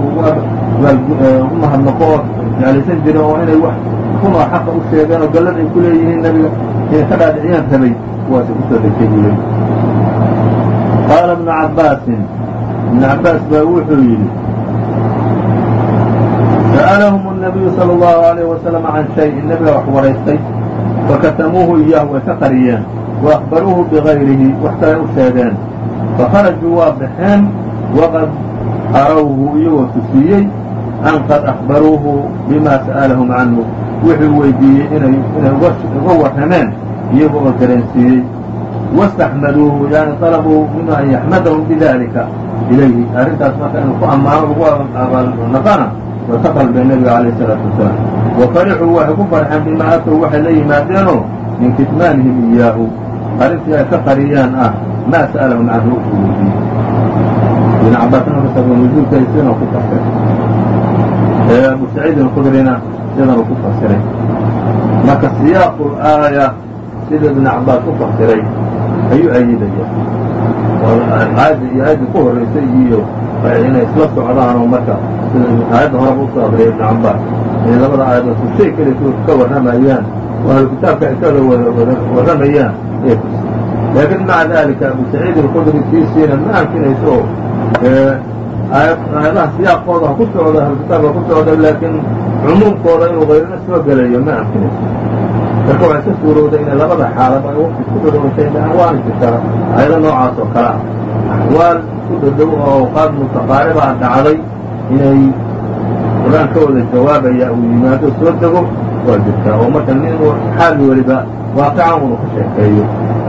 u mahadnaqo oo jeclaysan jiren oo inay wax kunoo xaqa u sheegeen oo gallad ay ku leeyihiin nebiga inay ka dhaadhiciyaan rabay kuwaasay kusoo degtay buuley qaala ibnu cabbaasin ibnu cabbaas baa wuxuu yidhi sa'alahum الnabiyu salى الlahu عalيyه wasalam can shayin nebiga wax waraystay fakatamuuhu iyaahu way ka qariyeen waأkhbaruuhu bigayrihi wax kale u sheegeen fakharajuu waa baxeen waqad arawhu iyagoo tusiiyey an qad akhbaruuhu bima sa'alahum canhu wuxuu weydiiyey inay uga warrameen iyaga oo dareensiiyey. Wastaxmaduu yani alabuu minhu an yaxmadahum bidalika ilayhi arrintaas marka inuu ku ammaano lagu abaalnaqana way ka dalbeen nebiga calayh isalaatu wasalaam. Wa farixuu waxay ku farxeen bimaa atow waxay la yimaadeenoo min kitmaanihim iyaahu arrintii ay ka qariyaan ah maa sa'alahum canhu u weydiiyey. Ibn cabaasna nusuulkaysinoo ku tagtay abu saciid alkhudrina sidanu ku fasiray marka siyaaqu aaya sida ibn cabaas ku fasiray ayuu ayidaya aayadda iyo aayadda ku horeysay iyo inay isla socdaanoo marka sida aayadda horeba u soo aqriyay ibn cabaas inay labada aayadood ku shay keliya ka warramayaan oo ahlu kitaabka warramayaan. Laakiin maca dalika abu saciid alkhudri kiisiina ma anfinayso oo aayadaha siyaaqooda ha ku socdo ha ku socdo laakiin cumuumkooda inuu kayrina soo gelayo ma anfinayso marka waxay ka suurowday inay labada xaalaba ay waqti isku dhadhowtay waana jirtaa aayado noocaas oo kale ah. Axwaal isku dhadhow oo qaad mutaqaaribaa dhacday inay qur'aan ka wada jawaabaya uu yimaado soo dego waa jirtaa. Oo marka nin xaali weliba waaqican unu ka sheekeeyo.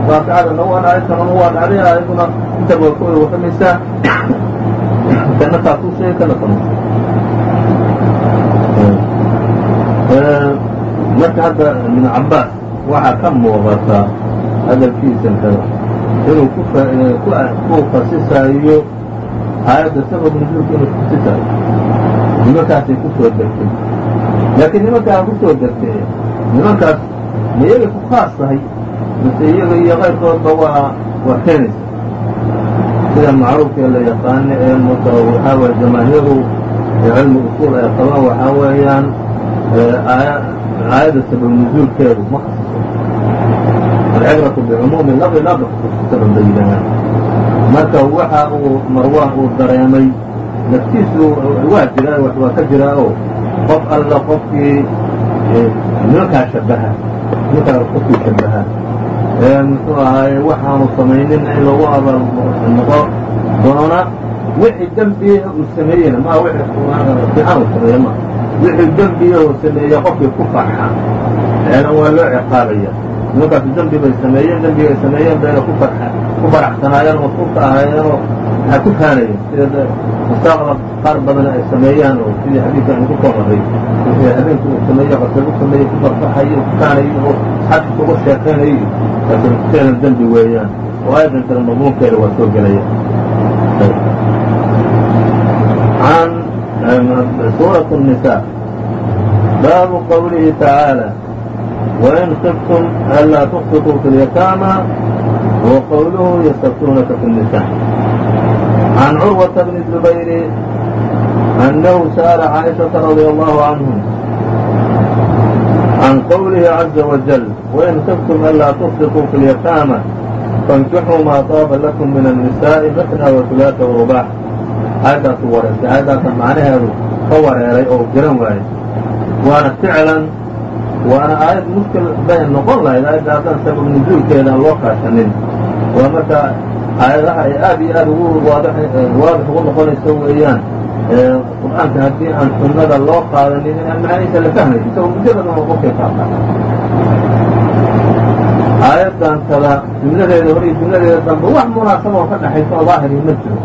Waaqicadana waa dhacay tanuna waa dhacday aayaduna intaba waa ku wada kana taasuu sheegay kana tanuu marka hadda ibn cabaas waxaa ka muuqata hadalkiisan kada inuu ku fasisaayo aayadda sabab nuzuulka inuu kutusisaayo nimankaasay ku soo degtay laakiin nimankaa ku soo degtay nimankaas ma iyagay ku khaas tahay mase iyaga iyo qayrkoodba waa waa keenaysa. Sida macruufkee la yaqaano ee mut waxaa waye jamaahiiru cilmi usuul ay qabaan waxaa weeyaan aayadda sabab nuzuulkeedu ma alcibratu bicumuumi lafdi laa bikhusuusi sabab bay yidhaahaan marka waxa uu marwaan uu dareemay naftiisu waa jiraa waa ka jiraa oo qof alla qofkii nimankaa shabaha nimankaa qofkii shabaha muxuu ahaaye waxaanu samaynin in lagu abaal noqo doona wixii dembiya uu sameeyena ma fiican uu sameeye ma wixii dembiya uu sameeye qofkii ku farxa. Eedan waa loo ciqaabaya. Nimankaasu dembi bay sameeyeen dembiga ay sameeyeen bayna ku faraxsanaayeen oo masuulka ahaayeenoo waxay ku faanayeen sida musaaqda qaar badana ay sameeyaan oo sidii xadiidka aynu ku soo marray. Wixii habeenkii uu sameeye qasab u sameeye ku farfaxayo ku faanayo oo asxaabtiisa uga sheekaynayo laakiin ficlan dembi weeyaan oo aayadan kale madmuunkeeda waa soo gelaya suuraة النساء baabu qwlihi tacaalى وin خفتm anlaa تqsiطuu fi اليتاamى وqwluhu ystftunaka fi النساء عan curwaةa bn الزbayr أnhu sأل caaئiشhaةa رadي الله عanهm عan qwlihi عزa وجل وin خفتm anlaa تqsiطuu fi اليتاamى faاnkixuu maa طاaba lakm min النساء mثنى وثuلاaثa ورباح aayadaasu wareertay aayaddaasa macnaheedu ka wareeray oo garan waayey. Waana ficlan waana aayad muskil bay noqon lahayd aayadda haddaan sabab nuzuulkeeda aan loo kaashanin. Waa marka aayadaha ay aad iyo aad ugu waadix ugu noqonayso weeyaan. Qur'aanka haddii aan sunnada loo qaadanin inaan macanihiisa la fahmayo isagoo mujarad uma qofkay qaata aayaddan kada jumladeeda hore jumladeeda dambe wax munaasaba oo ka dhaxaysa oo daahiri ma jiro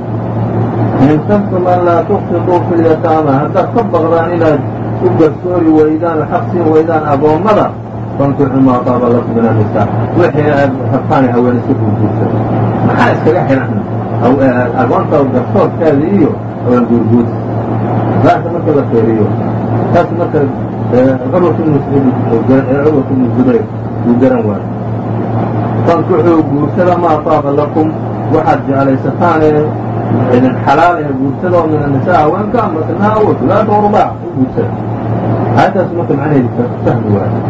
in kaftum an laa tuqsituu fi lyataama haddaad ka baqdaan inaad u garsoori weydaan xaq siin weydaan addoommada fankixu maa taaba lakum min annisaa wixii aad rabtaana haween iska guurguursada maxaa iskaga xihan agoonta garsoorkeeda iyo haween guurguursa daahirka marka la feeriyo taas marka curwat ibnu zubayr uu garan waayo fankixuu guursada maa taaba lakum waxaad jeclaysataane idin xalaal ee guursada oo min annisaa haweenka masnaa wa hulaata warubaac u guursada aayaddaas marka macnaheedi fahmi waayo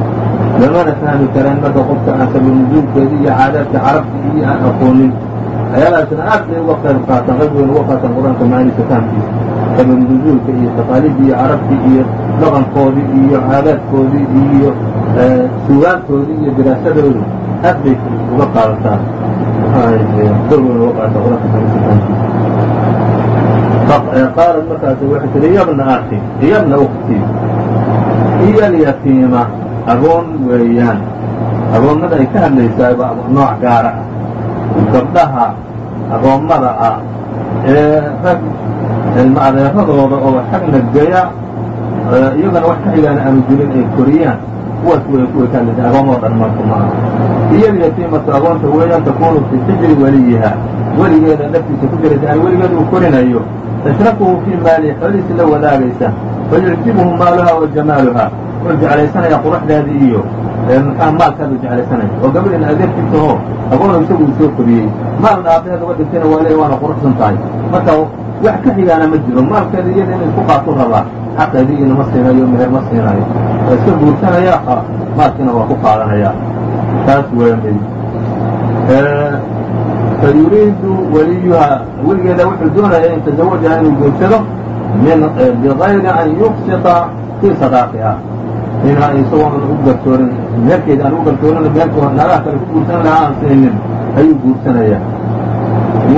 lamana fahmi kareen marka qofka aan sabab nuzuulkeeda iyo caadaadka carabta iyo aan aqoonin ayaalaasna aad bay uga qayb qaataan qayb weyn uga qaataan qur'aanka macaniisa fahmkiisa sabab nuzuulka iyo taqaaliidii iyo carabtii iyo dhaqankoodii iyo caadaadkoodii iyo sugaantoodii iyo diraasadoodu aad bay uga qaadataa uga qaadataa qur'aanka macaniisa fahmkiisa qaalat markaas waxay tihi yabna akhi yabna uktii iyo alyatiima agoon weeyaan. Agoonnada ay ka hadlaysaaba nooc gaara ah. Gabdhaha agoommada ah ee rag ilma adeeradooda oo xagna geya iyagana wax ka xigaana aanu jirin ay koriyaan. Kuwaas way kuway ka hadlaysa agoomoo dhan marka ma aha. Iyo alyatiimatu agoonta weeyaan takunu fi xijri weliyiha weligeeda dhaftiisa ku jiraysa yani weligeeda uu korinayo tashrakuhu fii maalihi xoolihiisa la wadaagaysa fayucjibuhu maaluha wa jamaaluha oo jeclaysanaya quruxdeeda iyo maxaa maalkaadu jeclaysanaya oo gabadhin adeerkiisa oo agoona isagu uu soo koriyey maalna aabbaheed uga dhintayna waa leey waana quruxsan tahay marka wax ka xigaana ma jiro maalkeeda iyada inay isku qaato rabaa xaqeedii ina ma siinayo meher ma siinayo waa iska guursanaya maalkiina waa ku qaadanaya taas weeyaan fayuriidu waliyuha weligeeda wuxuu doonaya in taزawajaha inuu guursado min bغayri an yuqsita fii sadaaqiha ina isagoon u garsoorin meherkeeda aan u garsoorin meherka naagaha kale ku guursan lahaa aan siinin ayuu guursanaya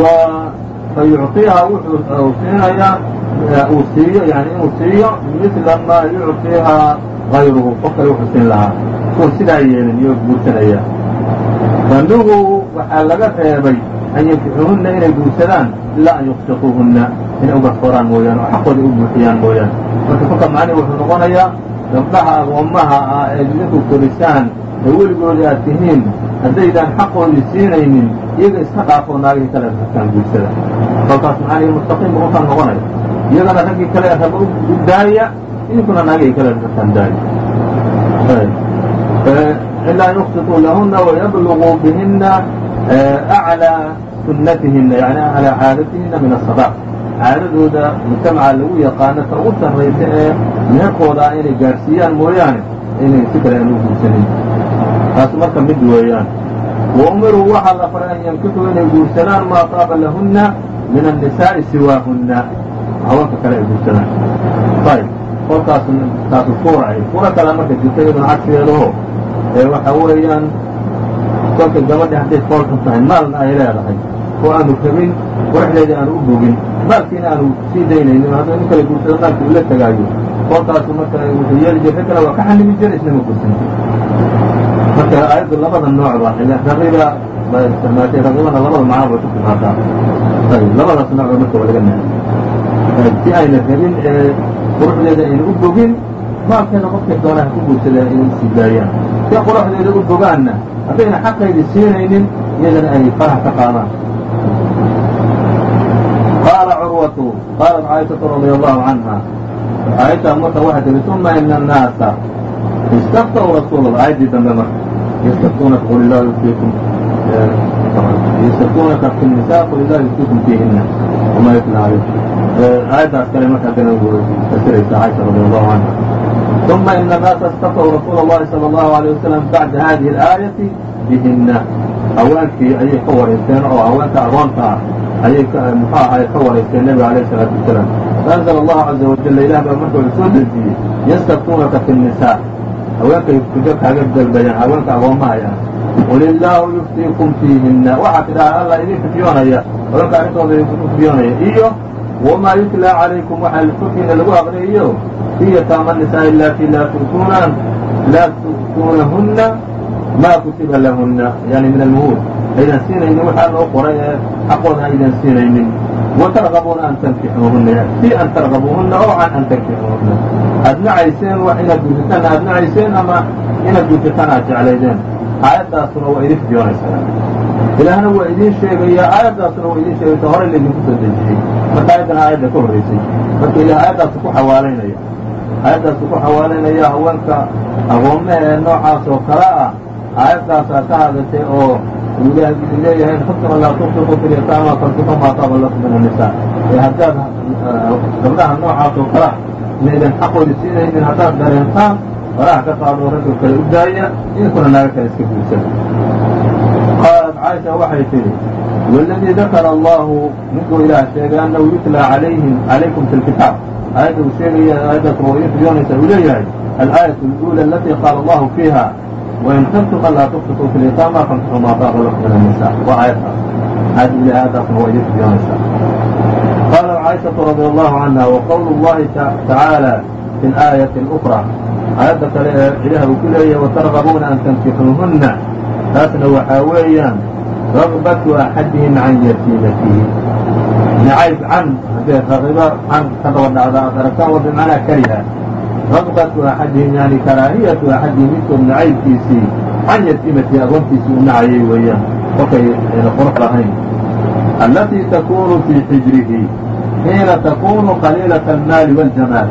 wa fayucطiha wuxuu siinayaa uu siiyo yani inuu siiyo mila ma yucطiha غayruhu qof kale wuxuu siin lahaa kuwan sidaa yeelin iyo guursanaya fanuhuu waxaa laga reebay an yankixuuhunna inay guursadaan ilaa an yuqsituuhunna inay u garsooraan mooyaane oo xaqooda u buuxiyaan mooyaane marka kolka macnihi wuxuu noqonayaa gabdhaha agoommaha ah ee idinku korisaan ee weligoodii aad tihiin haddaydaan xaqoodii siinaynin iyaga iska dhaafoo naagihii kale ragtaan guursada kolkaas macnihi mustaqiim buu kolkaan noqonaya iyagana raggii kale raba u daaya idinkuna naagihii kale ragtaan daaya ilaa an yuqsituu lahuna wayabluguu bihina aclىa sunnatihina yani aclىa caadatihinna min asadaq caadadooda mujtamaca lagu yaqaano ta ugu sarraysa ee meherkooda ah inay gaadhsiiyaan mooyaane inay si kale aan u guursanin taas marka mid weeyaan wa umiruu waxaa la faray an yankixuu inay guursadaan maa taaba lahunna min annisaa'i siwaahunna haweenka kale ay guursadaan ayb kolkaas taasu suura ahayd suura kale marka jirta iyaduna cagsigeedaho ee waxa weeyaan kolka gabadhi hadday foolxun tahay maalna ay leedahay. Oo aanu rabin quruxdeedii aanu u bogin. Maalkiina aanu sii daynaynin hadduu nin kale guursado maalkii ula tegaayo kolkaasu marka wuxuu yeeli jir kale waa ka xanimi jira isnama guursan marka aayaddu labada raqiba baa isticmaashay raqibana labada macno bay ku timaadaa ayb labadaas noocba marka waa laga nahay si ayna rabin ee quruxdeeda ayna u bogin maalkeeda qofkay doonaa ha ku guursadeen inay sii daayaan si quruxdeeda u bogaanna haddayna xaqaydi siinaynin iyadana ay faraha ka qaadaan qaala curwatu qaalat caaishatu radia allahu canha caaisha marka waxay tihi uma ina annaasa istaftaw rasuul aayaddii dambe marka yastaftuunaka qul illahu yuftiikum yastaftuunaka fi nisaa qul illahu yuftiikum fiihina wama yutla calaykum aayaddaas kale marka haddana fasiraysa caaisha radia allahu canha uma ina annaasa istaftaw rasuula اllahi salى allahu alيه wasalam bacda hadihi اlaayati bihina haweenkii ayay ka waraysteen oo haweenka agoonta ah ayay muxuu ahay ka waraysteen nebiga alayh الsalaatu wasalaam faanzl allahu caza wajala ilah baa marka wuxuu soo dejiyey yastaftuunaka fi الnisaa haweenkay kujo kaaga dalbayaan haweenka agoommahay ah qul illaahu yuftiikum fiihina waxaa tidhaha alla idin fidiyoonaya haweenka arrintooda idinku fidiyoonaya iyo wamaa yutlaa calaykum waxaa korkiina lagu aqriyayo fi yataama nisaa ilati laa tu'tuunahunna maa kutiba lahunna yani min almuhuud aydan siinaynin waxaa loo qoray ee xaqooda aydan siinaynin watargabuuna an tankixuuhunna fi an targabuuhunna oo can an tankixuuhunna aad nacayseen inaad guursataan aad nacayseen ama inaad guursataan aad jeclaydeen aayaddaasuna waa idin fidiyoonaysaa ilaahna waa idiin sheegayaa aayaddaasuna waa idiin sheegaysaa horey laydinku soo dejiyey. Marka ayaddana aayadda ka horraysay marka ilah aayaddaasu ku xawaalaynaya. Aayaddaasu ku xawaalaynaya haweenka agoommaha ee noocaas oo kale ah. Aayaddaasaa ka hadashay oo ilaah idin leeyahay in xukma laa tunfiqu fi lyataama fanfiqu maa taaba lakum min annisaa ee haddaad gabdhaha noocaas oo kale ah inaydan xaqoodi siinaynin haddaad dareentaan faraha ka qaado ragga kale u daaya idinkuna naaga kale iska qaalat caaisha waxay tidhi wاladii dakara allahu ninkuu ilaah sheegay annahu yutlaa alayhim calaykum fi lkitaab aayadda uu sheegaya aayaddaas waa idin fiyoonaysa uu leeyahay alaayaة اlأulى alati qaala allahu fiiha wain kuntum an laa tuqsituu fi lyataama fankixuu maa taaba lakum min الnisa waa aayaddaas aayadda ilahi aayaddaasna waa idin fiyoonaysaa qaalat caaishaةu radi allahu canha waqwl اllahi tacaalى fi اlaayaةi اlأkrى aayadda kale ee ilaah uu ku leeyahay watargabuuna an tankixuuhunna taasna waxaa weeyaan ragbatu axadihim can yatiimatihi nacayb can haddee ragiba can ka daba dhacda aad aragtaan wa bimacnaa kariha. Ragbatu axadihim yani karaahiyatu axadihim midkood nacaybkiisii can yatiimatihi agoontiisii u nacayay weeyaan kolkay ayna qurux lahayn. Allatii takunu fii xijrihi xiina takunu qaliilaة almaali wاljamaal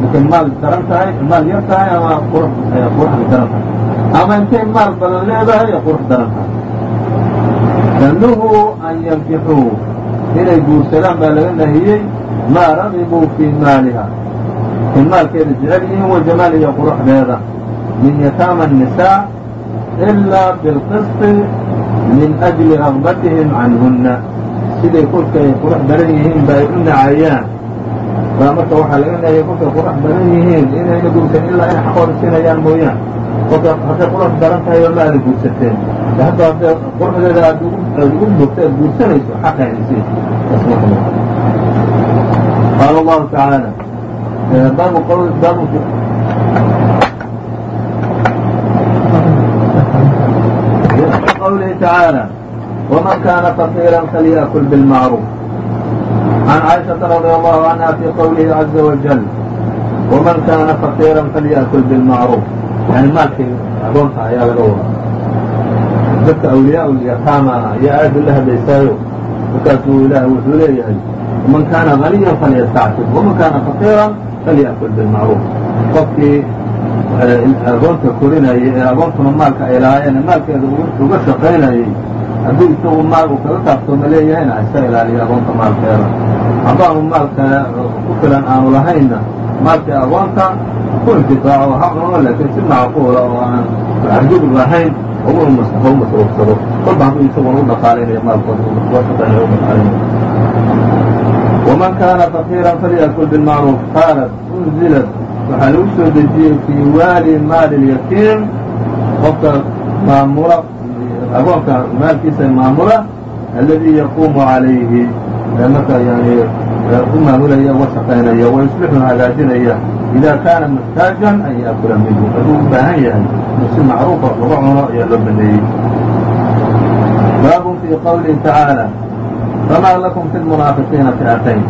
markay maal daran tahay maal yar tahay ama quruxda daran tahay ama intay maal badan leedahay ee qurux daran tahay fanuhuu an yankixuu inay guursadaan baa laga nahiyey maa ragibuu fii maaliha in maalkeeda jecel yihiin wa jamaal iyo quruxdeeda min yataama الnisaa ilaa bilqisti min ajli ragbatihim canhunna siday kolkay qurux daran yihiin ba ay u nacayaan baa marka waxaa laga nahiyey kolkay qurux daran yihiin inayna guursan ilaa inay xaqooda siinayaan mooyaan markay qurux daran tahay oo ma aada guursateen hadda hadda quruxdeeda aad ugu muugta aad guursanayso xaqa allahu tacaala baabu qowl baabu qawlihi tacaala waman kaana faqiiran falya'kul bilmacruuf can caishaةa radia allahu canha fii qowlihi caza wajal waman kaana faqiiran falya'kul bilmacruuf yani maalkii agoonta ayaa laga wadaa. Dadka awliyaa-ulyataama ayaa aad ula hadlaysaayo markaasuu ilaah wuxuu leeyahay man kaana ganiyan falyastacfif waman kaana faqiiran falya'kul bilmacruuf. Qofkii eh, agoonta korinayay ee agoontuna maalka ay lahaayeen maalkeeda uga shaqaynayay hadduu isagu maal uu kaga taabsooma leeyahayna ha iska ilaaliya agoonta maalkeeda. Haddaanu maalka ku filan aanu lahaynna maalkii agoonta ku intifaaco ha cuno laakiin si macquula oo aan arjud lahayn hau mashquulsado kolba hadduu isagoona u dhaqaalaynaya maalkooda udhaqaalanaya waman kaana faqiiran falyakul bilmacruuf qaalat unzilat waxaa lagu soo dejiyey fii waali maali lyatiim qofka maamula agoonka maalkiisa maamula alladii yaquumu calayhi marka yani u maamulaya uga shaqaynaya wayuslixu hagaajinaya إida kaana muxtaaجa an yaأkula minhu hadduu u baahan yahay inuu si macruufa laga cuno ayaa loo baneeyey baab fii qowlihi tacaalى فma لكم في المناaفقيiنa فئتين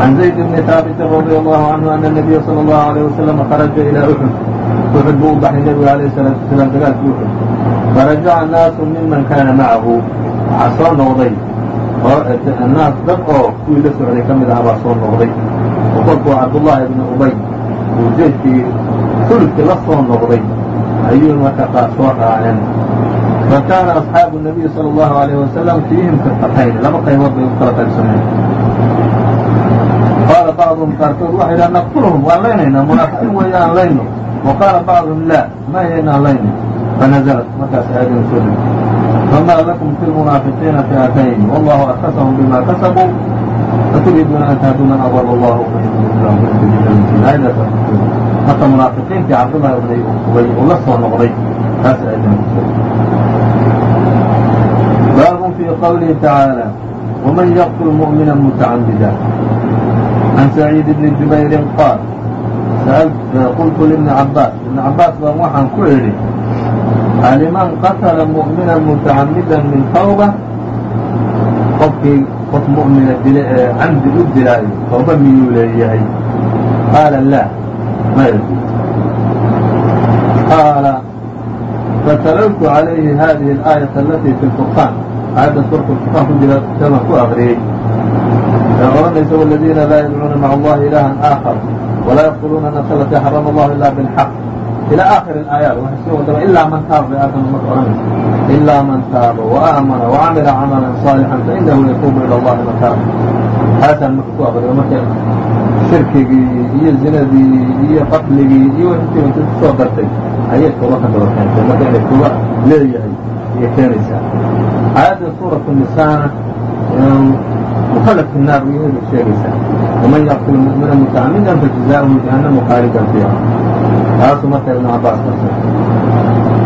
عن زيد بن ثابت رضي الله عنه أن النبي صلى الله عليه وسلم خرج إلى أحد أحد buu u baxay نبga عليه الصلاaة وسلام dagaalkii أحد فرaجaca ناaس miman kana maعahu waxaa soo noqday naas dad oo kuwii la socday ka mid aha baa soo noqday boqorkuu cabdullaahi ibnu ubay. Uu jeeskii sulkii la soo noqday. Ayuu marka qaar soo raaceen. Fa kaana asxaabu nabiyi sala allahu alayh wasalam fiihim firqatayni laba qaybood bay u kala qaybsameen. Qaala bacduhum qaarkood waxay dhaha naqtuluhum waan laynaynaa munaafiqiin weeye aan layno wa qaala bacduhum laa mayayn aan laynin fanazalat markaas aayaddan soo degtay. Famaa lakum fi lmunaafiqiina fi'atayni wallahu arkasahum bima kasabuu aturiiduuna an tahduu man adl allahu aayadaas marka munaafiqiintii cabdullahi ibn ubay uu la soo noqday taas aayadina kusoo bab في qwله تaعaaلى وmن yqتل مؤمiنا متacمدا عن سعيid بن جubayr qاal qultu لبن cabاas iبن cabاas baan waxaan ku idhi aliman qatla مؤmiنا متacamida min tوبة qofkii qof mumina dila ee camdi u dilaayo tooba miyuu leeyahay? Qaala laa ma yajuuz qaala fatalawtu calayhi hadihi alaayata alatii fi lfurqaan aayadda suuratu furqaan ku jira kitaabaan ku akriyey ee odhanaysa waladiina laa yadcuuna maca allahi ilaahan aakhar walaa yaqtuluuna nafsa alatii xarama allahu ila bilxaq ilى aakhir اlaayaat waxay sii wadaba ilaa man taaba bay aayaddan marka odhanaysa ilaa man taaba وaamana وcamila camala صaalixا fainahu yatuubu ilى allahi mataaba taasaan marka ku akriyo marka shirkigii iyo zinadii iyo qatligii iyo wixii inta kusoo dartay ayay tuuba ka daba keentay marka inay tuuba leeyahay ayay keenaysaa aayadda suuraة الnisaana mukhlf fi naar inaad sheegaysaa waman yqtl mumina mutacamidan fajazaa'uhu jahannmu khaalidan fiiha taasu marka ibn cabaas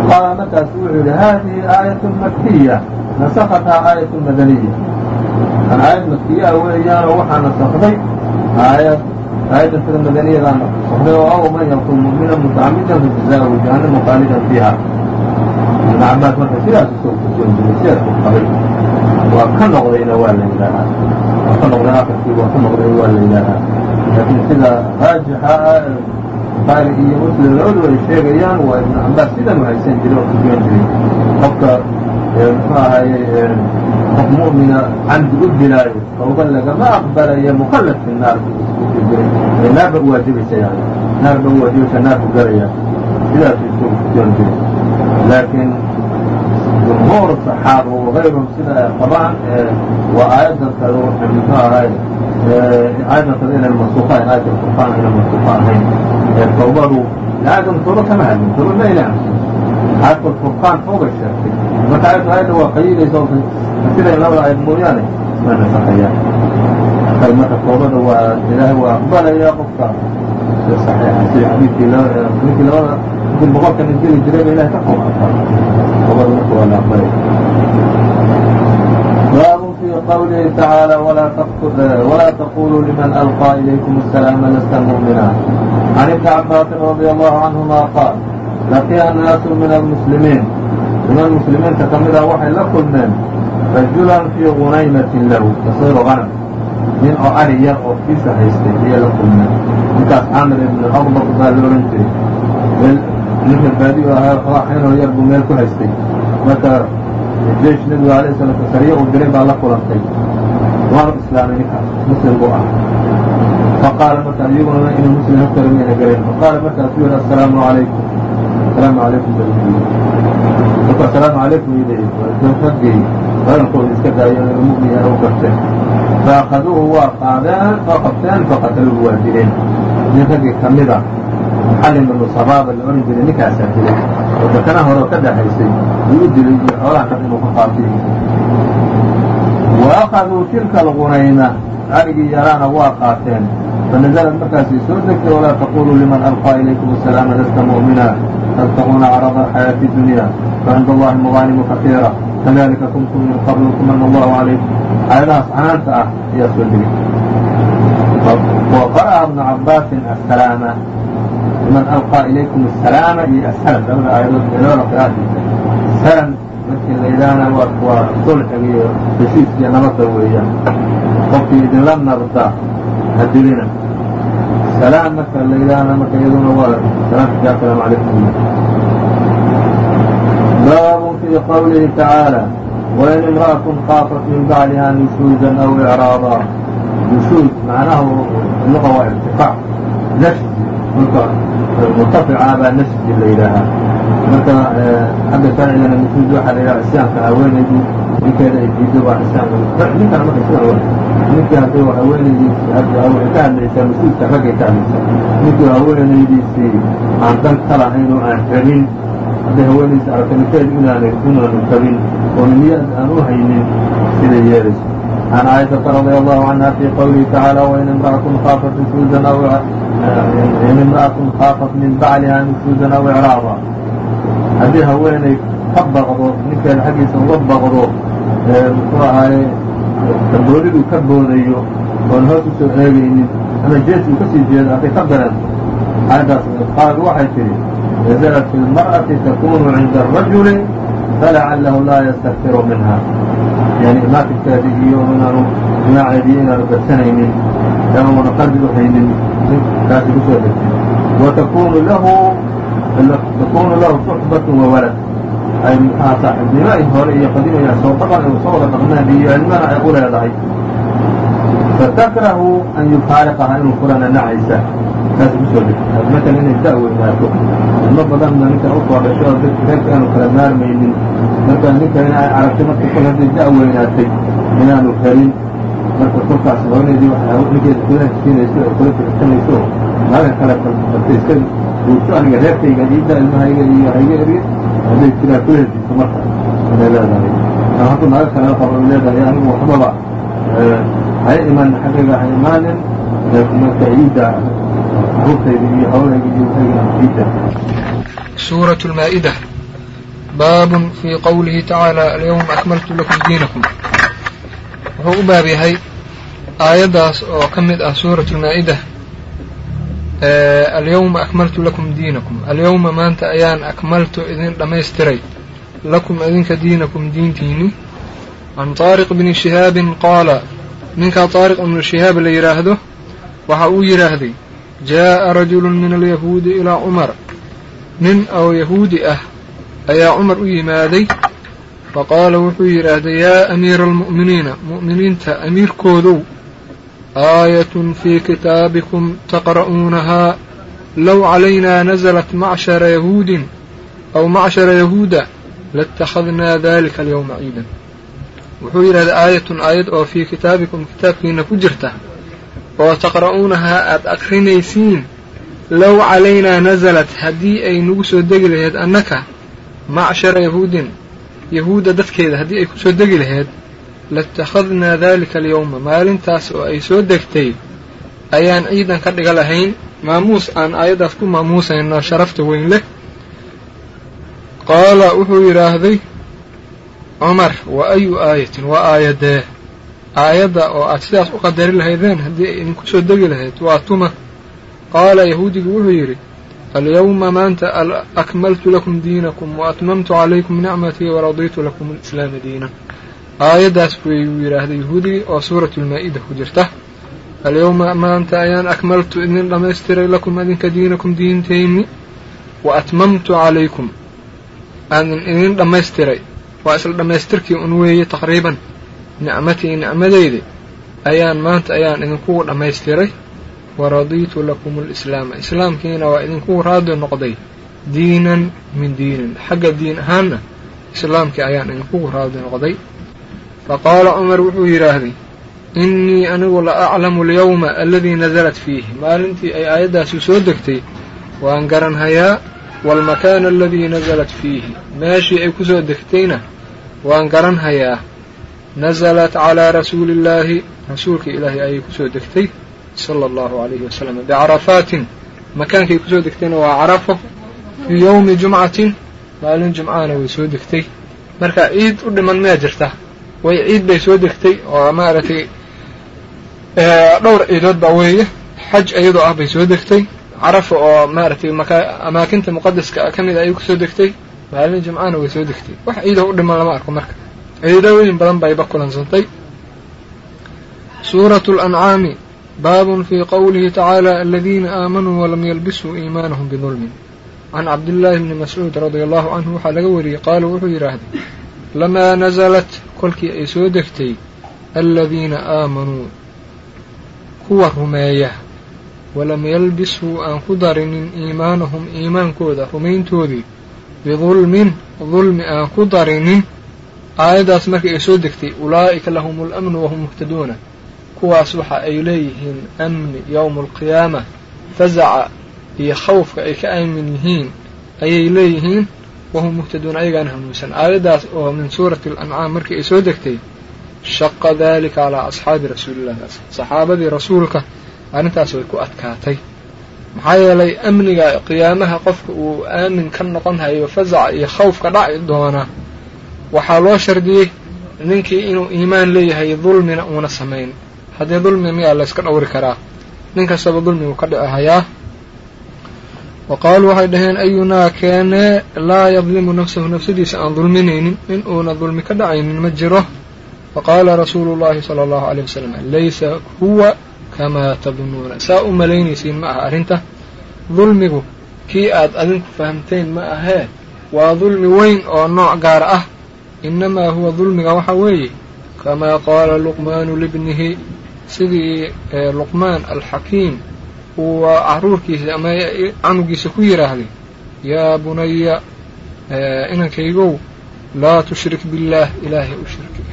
qaala markaasu wuxuu yihi hadihi aayat makiya nasakathaa aayat madaniya an aayad makiyaa weeyaanoo waxaa nasakday aayad aayadda sida madaniyadaa nasakday oo ah man yqtl mumina mutacamidan fajazaa'uhu jahannmu khaalidan fiiha ibn cabaas marka sidaasu soo kujiray sidaas u qabay waa ka noqdayna waa la yidhaahaa waa ka noqday akarkii waa ka noqday waa la yidhaahaa laakiin sida raajixa bukaari iyo muslim labaduba ay sheegayaan waa ibn cabaas sidan haysan jiray oo kusoon jiray qofka muxuu ahaye qof mu'mina camdi u dilaayo tawba lagama aqbalaya mukallaf fi naar naarba u waajibaysa yani naarba u waajibaysa naarku galaya sidaasu isagu kusoon jiray laakiin jumhuur صaxaaba wغayruhum sida ay qabaan waa aayadan kale mxu ahay aayadan kale inay mansuuq ahayn aayat qur'aan inay mansuuq ahayn tawbadu laakin tooba kama hadin tooba ma ayna xasuusin aayat qur'aan oogay sheegtay marka aayaddu aayadda waa qayilaysa oo siday labada aayad mooyaane ma nasaxayaan marka toobada waa ilaahay waa aqbalaya qofka saxiixa sida xadiidkii labada ninkii boqolka nin dili jiray ba ilahay ka qoomata toobada marka waa la aqbalaya bab في qwله تaعaaلى وlaa تqulوا لmن أlقى إليكم السلام lsta مؤمنا عن iبن عabاس رضي الله عنهma qاaل لقيa ناaس من المسلمين niman muslimiinta ka mid ah waxay la kulmeen rajulan fii gunaymatin lahu tasiiru ganam nin oo ari yar oo kiisa haystay ayay la kulmeen ninkaas caamir ibn aqbaq baa la odhan jiray ninka baadiyu ahaa xoogaa xaynoo yar buu meel ku haystay. Marka jeish nebigu alayh salatu sariya uu diray baa la kulantay. Waanu islaamay ninkaas muslim buu ah faqaala markaa iyaguna inuu muslim haftara mayna garayn faqaala markaasuu yihi assalaamu calaykum asalaamu calaykum ba marku assalaamu calaykum yidhi raggii badankooda iska daayeen inuu u garteen faakaduuhu waa qaadeen oo qabteen waa dileen. Nin raggii ka mid a muxallim ibnu sabaaba la odhan jiray ninkaasaa dilay oo dakana horeo ka dhaxaysay yuu u dilay iyo xoolaha kan inuu ka qaatiy wa akaduu tilka algunayma arigii yaraana waa qaateen fanazalad markaasay soo degtay walaa taquluu liman alqaa ilaykum asalaama lasta mu'mina tabtaquuna carada alxayaati dunya facinda allahi magaanimu kaiira kadalika kuntum min qablu kumana allahu calaykum aayadahaas canaanta ah ayaa soo degay wa qar'a cabaasin asalaama liman alqaa ilaykum asalaama iyo assalam labada aayadood ee labada qiraa'adiisa salam markii la yidhaahna waa sulxiga iyo heshiiska iyo nabadda weeyaan qofkii idinla nabda hadilina salaam marka la yidhaahna marka iyaduna waa salaamka assalaamu calaykum baabun fii qawlihi tacaala wain imra'atun kaafat min bacliha nushuudan aw icraadaa nushuud macnaha luqa waa irtifaac nashdi marka murtafica baa nashdi la yidhaahaa marka xagga sharcigana nushuud waxaa la yidhaha isyaanka haweenaydu ninkeeda ay diido waa isyaanka ninkana marka sida w ninkii hadduu haweenaydiisi waxay ka hadlaysaa nushuudka raggay ka hadlaysaa ninkii haweenaydiisii aan dan ka lahayn oo aan rabin hadday haweenaydiisi aragto ninkeedu inaana inaanu rabin oo niyad aan u haynin siday yeelayso can caaishata radia allahu canha fii qawlihi tacaala wain imra'atun kaafat nushuudan aw in imra'atun kaafat min bacliha nushuudan aw icraada haddii haweenay ka baqdo ninkeeda xaggiisa uga baqdo muxuu ahaaye kaboolidu ka boodayo oon hoos usoo eegaynin ama jees uu ka sii jeedo hadday ka dareento aayaddaas qaal waxay tidhi naزlat fi اlmarأaةi takunu cinda الrajuli falacallahu laa ystakfiru minha yani maakinkeedi iyo inaanu jimaaceedii inaanu badsanaynin ama una qalbi u haynin kaasi ku soo degtay watakunu lahu suxbaة wawalad ay mxaa saaxiibnimo hore iyo qadiimaya soo dhaqan inu soo wada dhaqnaan iyo ilmana ay u leedahay fatakrahu an yufaariqaha inuu furana nacaysa taas ku soo degtay maala inay da' weynaato ilmo badanna ninkan u soo dhasho oo dadka reerka aanu kala maarmaynin marka ninka in ay aragtay marka kol hadday da' weynaatay inaanu helin marka kolkaas hooyadeedii waxay ninkeeda kula heshiinayso oo kula firsanayso maaga kale kaltay iska guurto aniga reerkayga iida ilmahayga iyo hayga erge hadday jiraa kula heshiiso marka inay leedahay hadduu naga kale qabo leedahay anigu waxbaba hay iman xaggayga ha imaanin marka iida carruurtayda iyo hawlahayga iyo waxayga iida
سورة المائدة باب في قوله تعالى اليوم أكملت لكم دينكم wuxuu u baab yahay aayaddaas oo ka mid ah suuratu lmaa-ida alyawma akmaltu lakum diinakum alyawma maanta ayaan akmaltu idin dhammaystiray lakum idinka diinakum diintiinni can taariq bni shihaabin qaala ninkaa taariq ibnu shihaab la yidhaahdo waxa uu yidhaahday jaa'a rajulu min alyahuudi ilaa cumar nin oo yahuudi ah ayaa cumar u yimaaday faqaala wuxuu yidhaahday yaa amiira almu'miniina mu'miniinta amiirkoodow aayatun fii kitaabikum taqra'uunahaa low calaynaa nasalat macshara yahuudin aw macshara yahuuda laittakhadnaa dalika alyowma ciidan wuxuu yidhahday aayatun aayad oo fii kitaabikum kitaabkiina ku jirta oo taqra'uunahaa aad akrinaysiin low calaynaa nasalat haddii ay nagu soo degi lahayd annaka macshara yahuudin yahuudda dadkeeda haddii ay ku soo degi lahayd laittakhadnaa daalika alyowma maalintaas oo ay soo degtay ayaan ciidan ka dhiga lahayn maamuus aan aayaddaas ku maamuusayno sharafta weyn leh. Qaala wuxuu yidhaahday cumar wa ayu aayatin waa aayadee aayadda oo aad sidaas u qadari lahaydeen haddii ay idinku soo degi lahayd waa tuma qaala yahuudigu wuxuu yidhi alyawma maanta akmaltu lakum diinakum wa atmamtu calaykum nicmatii waraditu lakum alislaama diinan. Aayaddaas wayuu yidhaahday yahuudigii oo suuratulmaa-ida ku jirta. Alyawma maanta ayaan akmaltu idin dhammaystiray lakum adinka diinakum diintayni wa atmamtu calaykum. Aanin idin dhammaystiray. Waa isla dhammaystirkii un weeye taqriiban nicmatii nicmadeyda ayaan maanta ayaan idinkugu dhammaystiray waradiitu lakum alislaama islaamkiina waa idinkugu raadi noqday diinan min diinin. Xagga diin ahaanna islaamkii ayaan idinkugu raadi noqday. Faqaala cumar wuxuu yidhaahday innii anigu la aclamu alyawma aladii nasalat fiihi. Maalintii ay aayaddaasi soo degtay waan garanhayaa waalmakaana aladii nasalat fiihi. Meeshii ay ku soo degtayna waan garanhayaa nasalat calaa rasuuli illaahi rasuulka ilaahay ayay ku soo degtay sala allahu calayhi wasalam bicarafaatin makaankay ku soo degtayna waa carafo fii yowmi jumcatin maalin jumcahana way soo degtay. Marka ciid u dhiman miyaa jirta. Way ciid bay soo degtay oo maaragtay dhowr ciidood baa weeye. Xaj iyadoo ah bay soo degtay. Carafa oo maaragtay amaakinta muqadaska ka mid a ayay ku soo degtay. Maalin jumcahana way soo degtay. Wax ciidoo u dhiman lama arko marka ciidooyin badan bayba kulansantay. Suuratu lancaami baabun fii qowlihi tacaala aladiina aamanuu walam yalbisuu iimaanahum bidulmin can cabdillaahi bni mascuud radia allahu canhu waxaa laga wariyey qaala wuxuu yidhaahday lamaa nasalat kolkii ay soo degtay aladiina aamanuu kuwa rumeeya walam yalbisuu aan ku darinin iimaanahum iimaankooda rumayntoodii bidulmin dulmi aan ku darinin aayaddaas markii ay soo degtay ulaa'ika lahum alamnu wahum muhtaduuna. Kuwaas waxa ay leeyihiin amni yowma alqiyaama fasaca iyo khawfka ay ka aamin yihiin ayay leeyihiin wahum muhtaduuna ayagaana hanuunsan. Aayaddaas oo min suurati alancaam markii ay soo degtay shaqa dalika calaa asxaabi rasuulillahi saxaabadii rasuulka arrintaas way ku adkaatay. Maxaa yeelay amniga qiyaamaha qofka uu aamin ka noqon hayo fasaca iyo khawfka dhaci doona waxaa loo shardiyey ninkii inuu iimaan leeyahay dulmina uuna samayn. Haddii dulmi miyaa layska dhowri karaa. Nin kastaba dulmiguu ka dhici hayaa wa qaaluu waxay dhaheen ayunaa keenee laa yadlimu nafsahu nafsadiisa aan dulminaynin. In uuna dulmi ka dhacaynin ma jiro. Faqaala rasuulu llahi sala allahu aleyh wasalam laysa huwa kamaa tadunnuuna saa u malaynaysiin ma aha arrinta. Dulmigu kii aad adinku fahamteen ma ahee? Waa dulmi weyn oo nooc gaara ah innamaa huwa dulmiga waxa weeye kamaa qaala luqmaanu libnihi sidii luqmaan alxakiim uu caruurkiisa ama canugiisa ku yidhaahday yaa bunaya inankaygow laa tushrik billaah ilaahay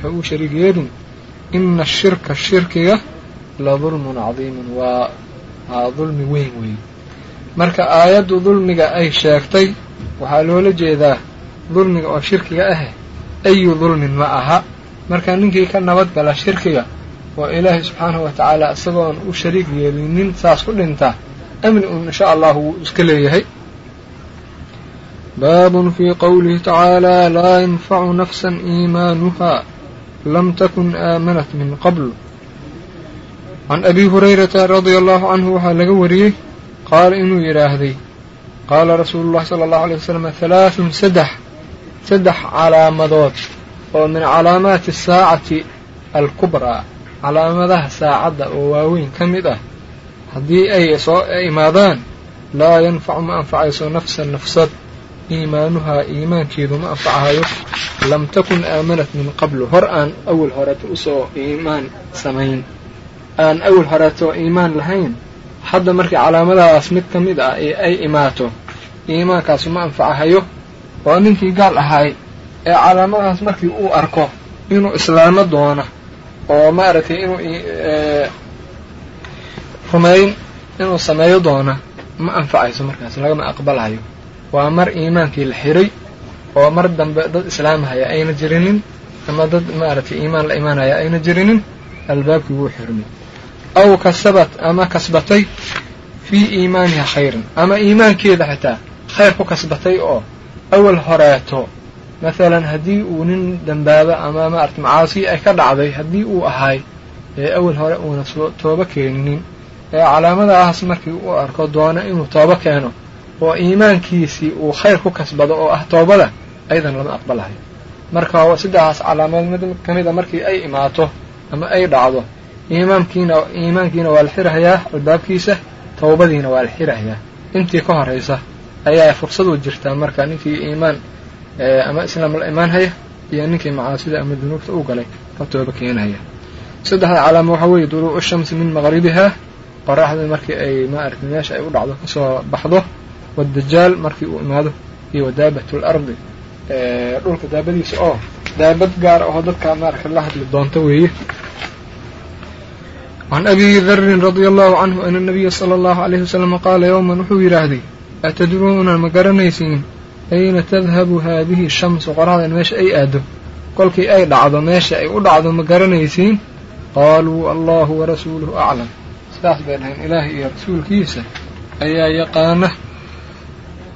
ha u shariig yeelin ina ashirka shirkiga la dulmun cadiimun waa dulmi weyn weyn marka aayaddu dulmiga ay sheegtay waxaa loola jeedaa dulmiga oo shirkiga ah ayu dulmin ma aha marka ninkii ka nabad gala shirkiga oo ilaahay subxaanahu wa tacaala isagoon u shariig yeelinin saas ku dhinta amni uun insha allahu wuu iska leeyahay baabun fii qowlihi tacaalaa laa yanfacu nafsan iimaanuha lam takun aamanat min qabl can abi hurayrata radia allahu canhu waxaa laga wariyey qaala inuu yidhaahday qaala rasuulu llahi sala allahu alay wasalam halaathun saddex saddex calaamadood oo min calaamaati asaacati alkubraa calaamadaha saacadda oo waaweyn ka mid ah haddii ay soo imaadaan laa yanfacu ma anfacayso nafsan nafsad iimaanuhaa iimaankeedu ma anfacahayo lam takun aamanat min qablu hor aan awal horeeto u soo iimaan samayn. Aan awal horeeto iimaan lahayn hadda markii calaamadahaas mid ka mid ah ee ay imaato iimaankaasu ma anfacahayo oo ninkii gaal ahaay ee calaamadahaas markii uu arko inuu islaamo doona oo maaragtay inuu rumayn inuu sameeyo doona ma anfacayso markaas lagama aqbalayo. Waa mar iimaankii la xiray oo mar dambe dad islaamahaya ayna jirinin ama dad maaragtay iimaan la imaanaya ayna jirinin albaabkii wuu xirmay aw kasabat ama kasbatay fii iimaaniha khayran ama iimaankeeda xitaa khayr ku kasbatay oo awal horeeto masalan haddii uu nin dambaaba ama maarata macaasi ay ka dhacday haddii uu ahaay ee awal hore uuna toobo keeninin ee calaamadahaas markii uu arko doona inuu toobo keeno oo iimaankiisii uu khayr ku kasbado oo ah toobada ayadan lama aqbalahayo marka saddexdaas calaamood mid ka mida markii ay imaato ama ay dhacdo iimaankiina iimaankiina waa la xirahayaa albaabkiisa towbadiina waa la xirahayaa intii ka horaysa ayaa fursadu jirtaa marka ninkii iimaan ama islaam la imaan haya iyo ninkii macaasida ama dunuubta u galay ka tooba keenhaya saddexda calaamo waxaa weeye duruucu shamsi min maqribiha qoraxda markii ay maaragtay meesha ay u dhacdo ka soo baxdo wadajaal markii uu imaado iyo wadaabat lardi dhulka daabadiisa oo daabad gaar oo dadka maaragta la hadli doonta weeye. Can abi darin radia allahu canhu ana nabiya sala allahu alayhi wasalam qaala yowman wuxuu yidhaahday atadruuna ma garanaysiin ayna tadhabu haadihi shamsu qoraxdan meesha ay aado kolkii ay dhacdo meesha ay u dhacdo ma garanaysiin qaaluu allahu warasuuluhu aclam sidaas bay dhahayn ilaahay iyo rasuulkiisa ayaa yaqaana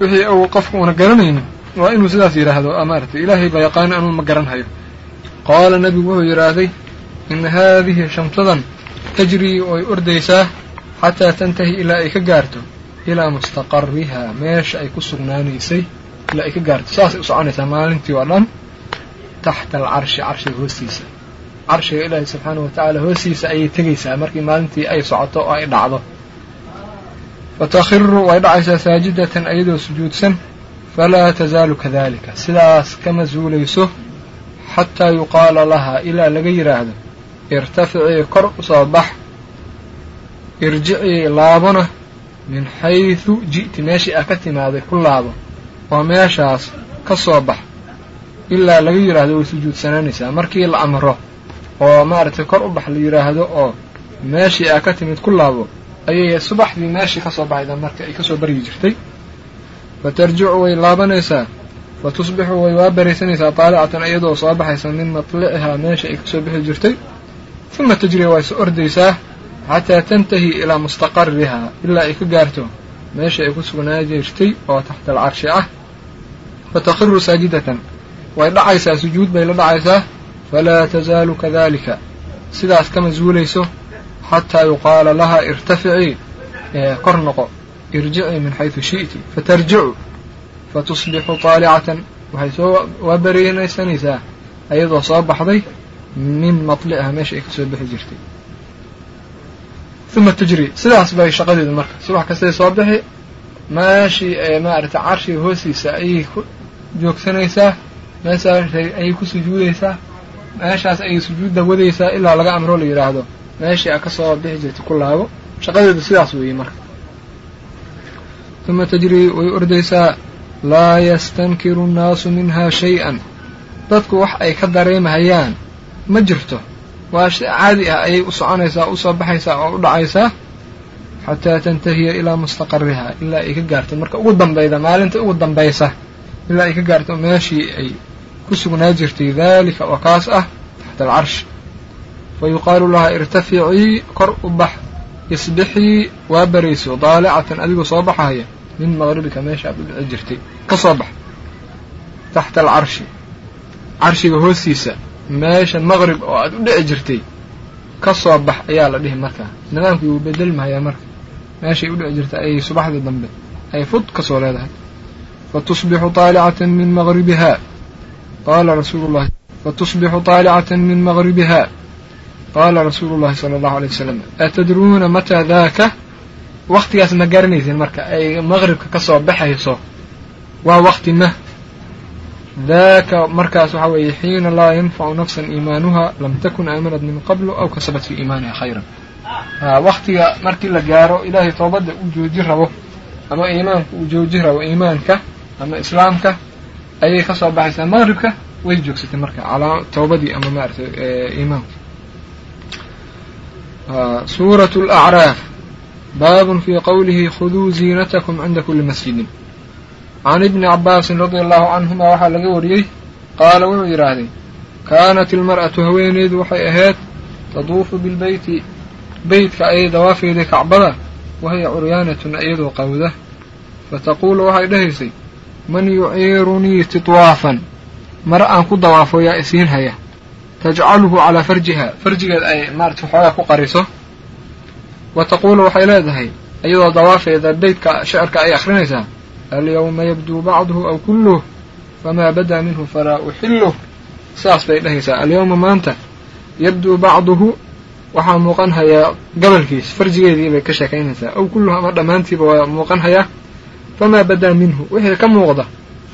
wixii uu qofku una garanaynin waa inuu sidaas yidhaahdo maaragtay ilaahay baa yaqaana anuu ma garanhayo qaala nebigu wuxuu yidhaahday ina haadihi shamsadan tajrii way ordaysaa xataa tantahi ilaa ay ka gaarto ilaa mustaqarihaa meesha ay ku sugnaanaysay ilaa ay ka gaarto saasay u soconaysaa maalintii oo dhan taxta alcarshi carshiga hoostiisa. Carshiga ilaahay subxaanahu wa tacaala hoostiisa ayay tegaysaa markii maalintii ay socoto oo ay dhacdo. Fatakhiru way dhacaysaa saajidatan iyadoo sujuudsan. Falaa tasaalu kadalika sidaas kama zuulayso xataa yuqaala lahaa ilaa laga yidhaahdo irtaficii kor u soo bax irjicii laabona min xaysu ji'ti. Meeshii ah ka timaaday ku laabo oo meeshaas ka soo bax. Ilaa laga yidhaahdo way sujuudsanaanaysaa. Markii la amro oo maaragtay kor u bax la yidhaahdo oo meeshii ah ka timid ku laabo ayay subaxdii meeshii ka soo baxayda marka ay ka soo baryi jirtay. Fa tarjicu way laabanaysaa fa tusbixu way waa baraysanaysaa taalicatan iyadoo soo baxaysa min matlicihaa meesha ay ka soo bixi jirtay. Uma tajriya waa is ordaysaa xataa tantahi ilaa mustaqarihaa ilaa ay ka gaarto meesha ay ku sugnaa jirtay oo taxta alcarshi ah fa takhiru saajidatan way dhacaysaa sujuud bay la dhacaysaa falaa tasaalu kadalika sidaas kama zuulayso xataa yuqaala lahaa irtaficii kor noqo irjicii min xaysu shi'ti fatarjicu fatusbixu taalicatan waxay soo waa bareenaysanaysaa ayadoo soo baxday min matliciha meesha ay ka soo bixi jirtay uma tajri sidaas bay shaqadeedu marka subax kastay soo bixi meeshii maaragtay carshiga hoostiisa ayay ku joogsanaysaa meeshaas ayay ku sujuudaysaa meeshaas ayay sujuudda wadaysaa ilaa laga amro la yidhaahdo meeshii a ka soo bixi jirtay ku laabo shaqadeedu sidaas weeye marka uma tajrii way ordaysaa laa yastankiru nnaasu minhaa shay-an dadku wax ay ka dareemahayaan ma jirto waa shay caadi ah ayay u soconaysaa u soo baxaysaa oo u dhacaysaa xataa tantahiya ilaa mustaqarihaa ilaa ay ka gaarto. Marka ugu dambayda maalinta ugu dambaysa ilaa ay ka gaarto meeshii ay ku sugnaa jirtay daalika oo kaas ah taxta alcarshi fa yuqaalu lahaa irtaficii kor u bax isbixii waa barayso daalicatan adigoo soo baxaya min maqribika meesha aad u dhici jirtay ka soo bax taxta alcarshi carshiga hoostiisa meesha maqrib oo aad u dhici jirtay ka soo bax ayaa la dhihi markaa. Nidaamkii wuu bedelmahayaa marka. Meeshay u dhici jirtay ayay subaxdii dambe ay fud ka soo leedahay. Fatusbixu taalicatan min maqribiha qaala rasuulu llahi fatusbixu taalicatan min maqribiha qaala rasuulu llahi sala allahu alay wasalam atadruuna mataa daaka waktigaas ma garanaysin marka ay maqribka ka soo baxayso. Waa wakti ma daaka markaas waxaa weeye xiina laa yanfacu nafsan iimaanuha lam takun aamanat min qablu aw kasabat fii iimaaniha khayran. Waktiga markii la gaaro ilaahay toobadda uu jooji rabo ama iimaanka uu jooji rabo iimaanka ama islaamka ayay ka soo baxaysaa maqribka way joogsatay marka calaa toobadii ama maaragtay iimaanka suurat alacraaf baabun fii qowlihi khuduu ziinatakum cinda kuli masjidin can ibni cabaasin radia allahu canhuma waxaa laga wariyey qaala wuxuu yidhaahday kaanat ilmar'atu haweeneydu waxay ahayd taduufu bilbeyti beytka ayay dawaafeeday kacbada wahiya curyaanatun iyadoo qawda fataquulu waxay dhahaysay man yuciirunii titwaafan mare aan ku dawaafo yaa isiin haya tajcaluhu calaa farjiha farjigeed ay maarata waxoogaa ku qariso wa taquulu waxay leedahay iyadoo dawaafeeda beytka shicirka ay akhrinaysaa alyawma yabduu bacduhu aw kulluh famaa badaa minhu falaa uxilluh saas bay dhahaysaa alyawma maanta yabduu bacduhu waxaa muuqan hayaa gabalkiis farjigeedii bay ka sheekaynaysaa aw kulluhu ama dhammaantiiba waa muuqan hayaa famaa badaa minhu wixii ka muuqda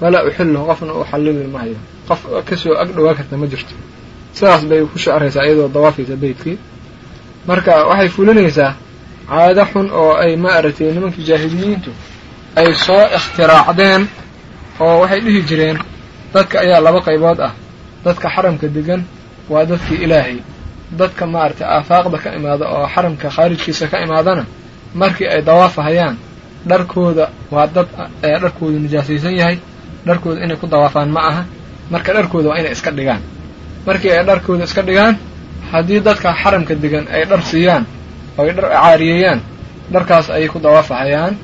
falaa uxilluhu qofna u xallili mahayo qof ka soo ag dhowaa karta ma jirto sidaas bay ku shacraysaa iyadoo dawaafaysa beytkii marka waxay fulinaysaa caado xun oo ay ma aragtay nimankii jaahiliyiintu ay soo ikhtiraacdeen oo waxay dhihi jireen dadka ayaa laba qaybood ah. Dadka xaramka degan waa dadkii ilaahay. Dadka maaragtay aafaaqda ka imaada oo xaramka khaarijkiisa ka imaadana markii ay dawaafahayaan dharkooda waa dad dharkoodu nijaasaysan yahay dharkooda inay ku dawaafaan ma aha marka dharkooda waa inay iska dhigaan. Markii ay dharkooda iska dhigaan haddii dadka xaramka degan ay dhar siiyaan oo ay dhar caariyeeyaan dharkaas ayay ku dawaafahayaan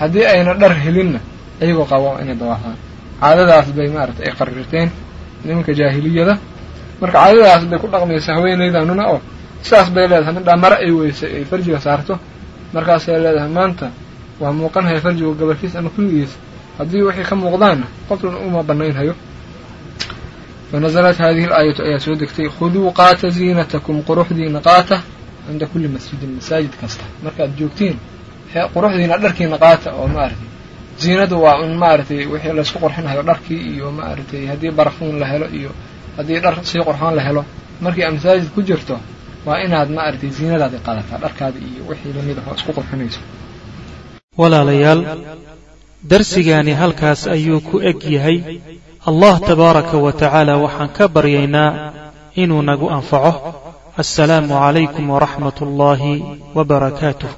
haddii ayna dhar helinna ayagoo qabo inay dawaafaan caadadaas bay maaragtay ay qarirteen nimanka jaahiliyada. Marka caadadaas bay ku dhaqmaysaa haweenaydanuna oo sidaas bay leedahay midhaa mare ay weysay ay farjiga saarto. Markaasay leedahay maanta waa muuqanhaya farjiga gabalkiis ama kulligiis haddii wixii ka muuqdaanna qoflana uma banaynhayo fanaزlat hadihi اlaayatu ayaa soo degtay khuduu qaata ziinatakum quruxdiina qaata cinda kuli masjidin masaajid kasta. Markaad joogtiin quruxdiina dharkiina qaata oo maaragtay ziinadu waa un maaragtay wixii laysku qurxinhayo dharkii iyo maaragtay haddii barafuun la helo iyo haddii dhar sii qurxoon la helo. Markii aad masaajid ku jirto waa inaad maaragtay ziinadaadi qaadataa dharkaada iyo wixii la mid ah oo isku qurxinayso.
Walaalayaal darsigaani halkaas ayuu ku eg yahay. Allah tabaaraka wa tacaala waxaan ka baryaynaa inuu nagu anfaco. Assalaamu calaykum waraxmat ullaahi wa barakaatuh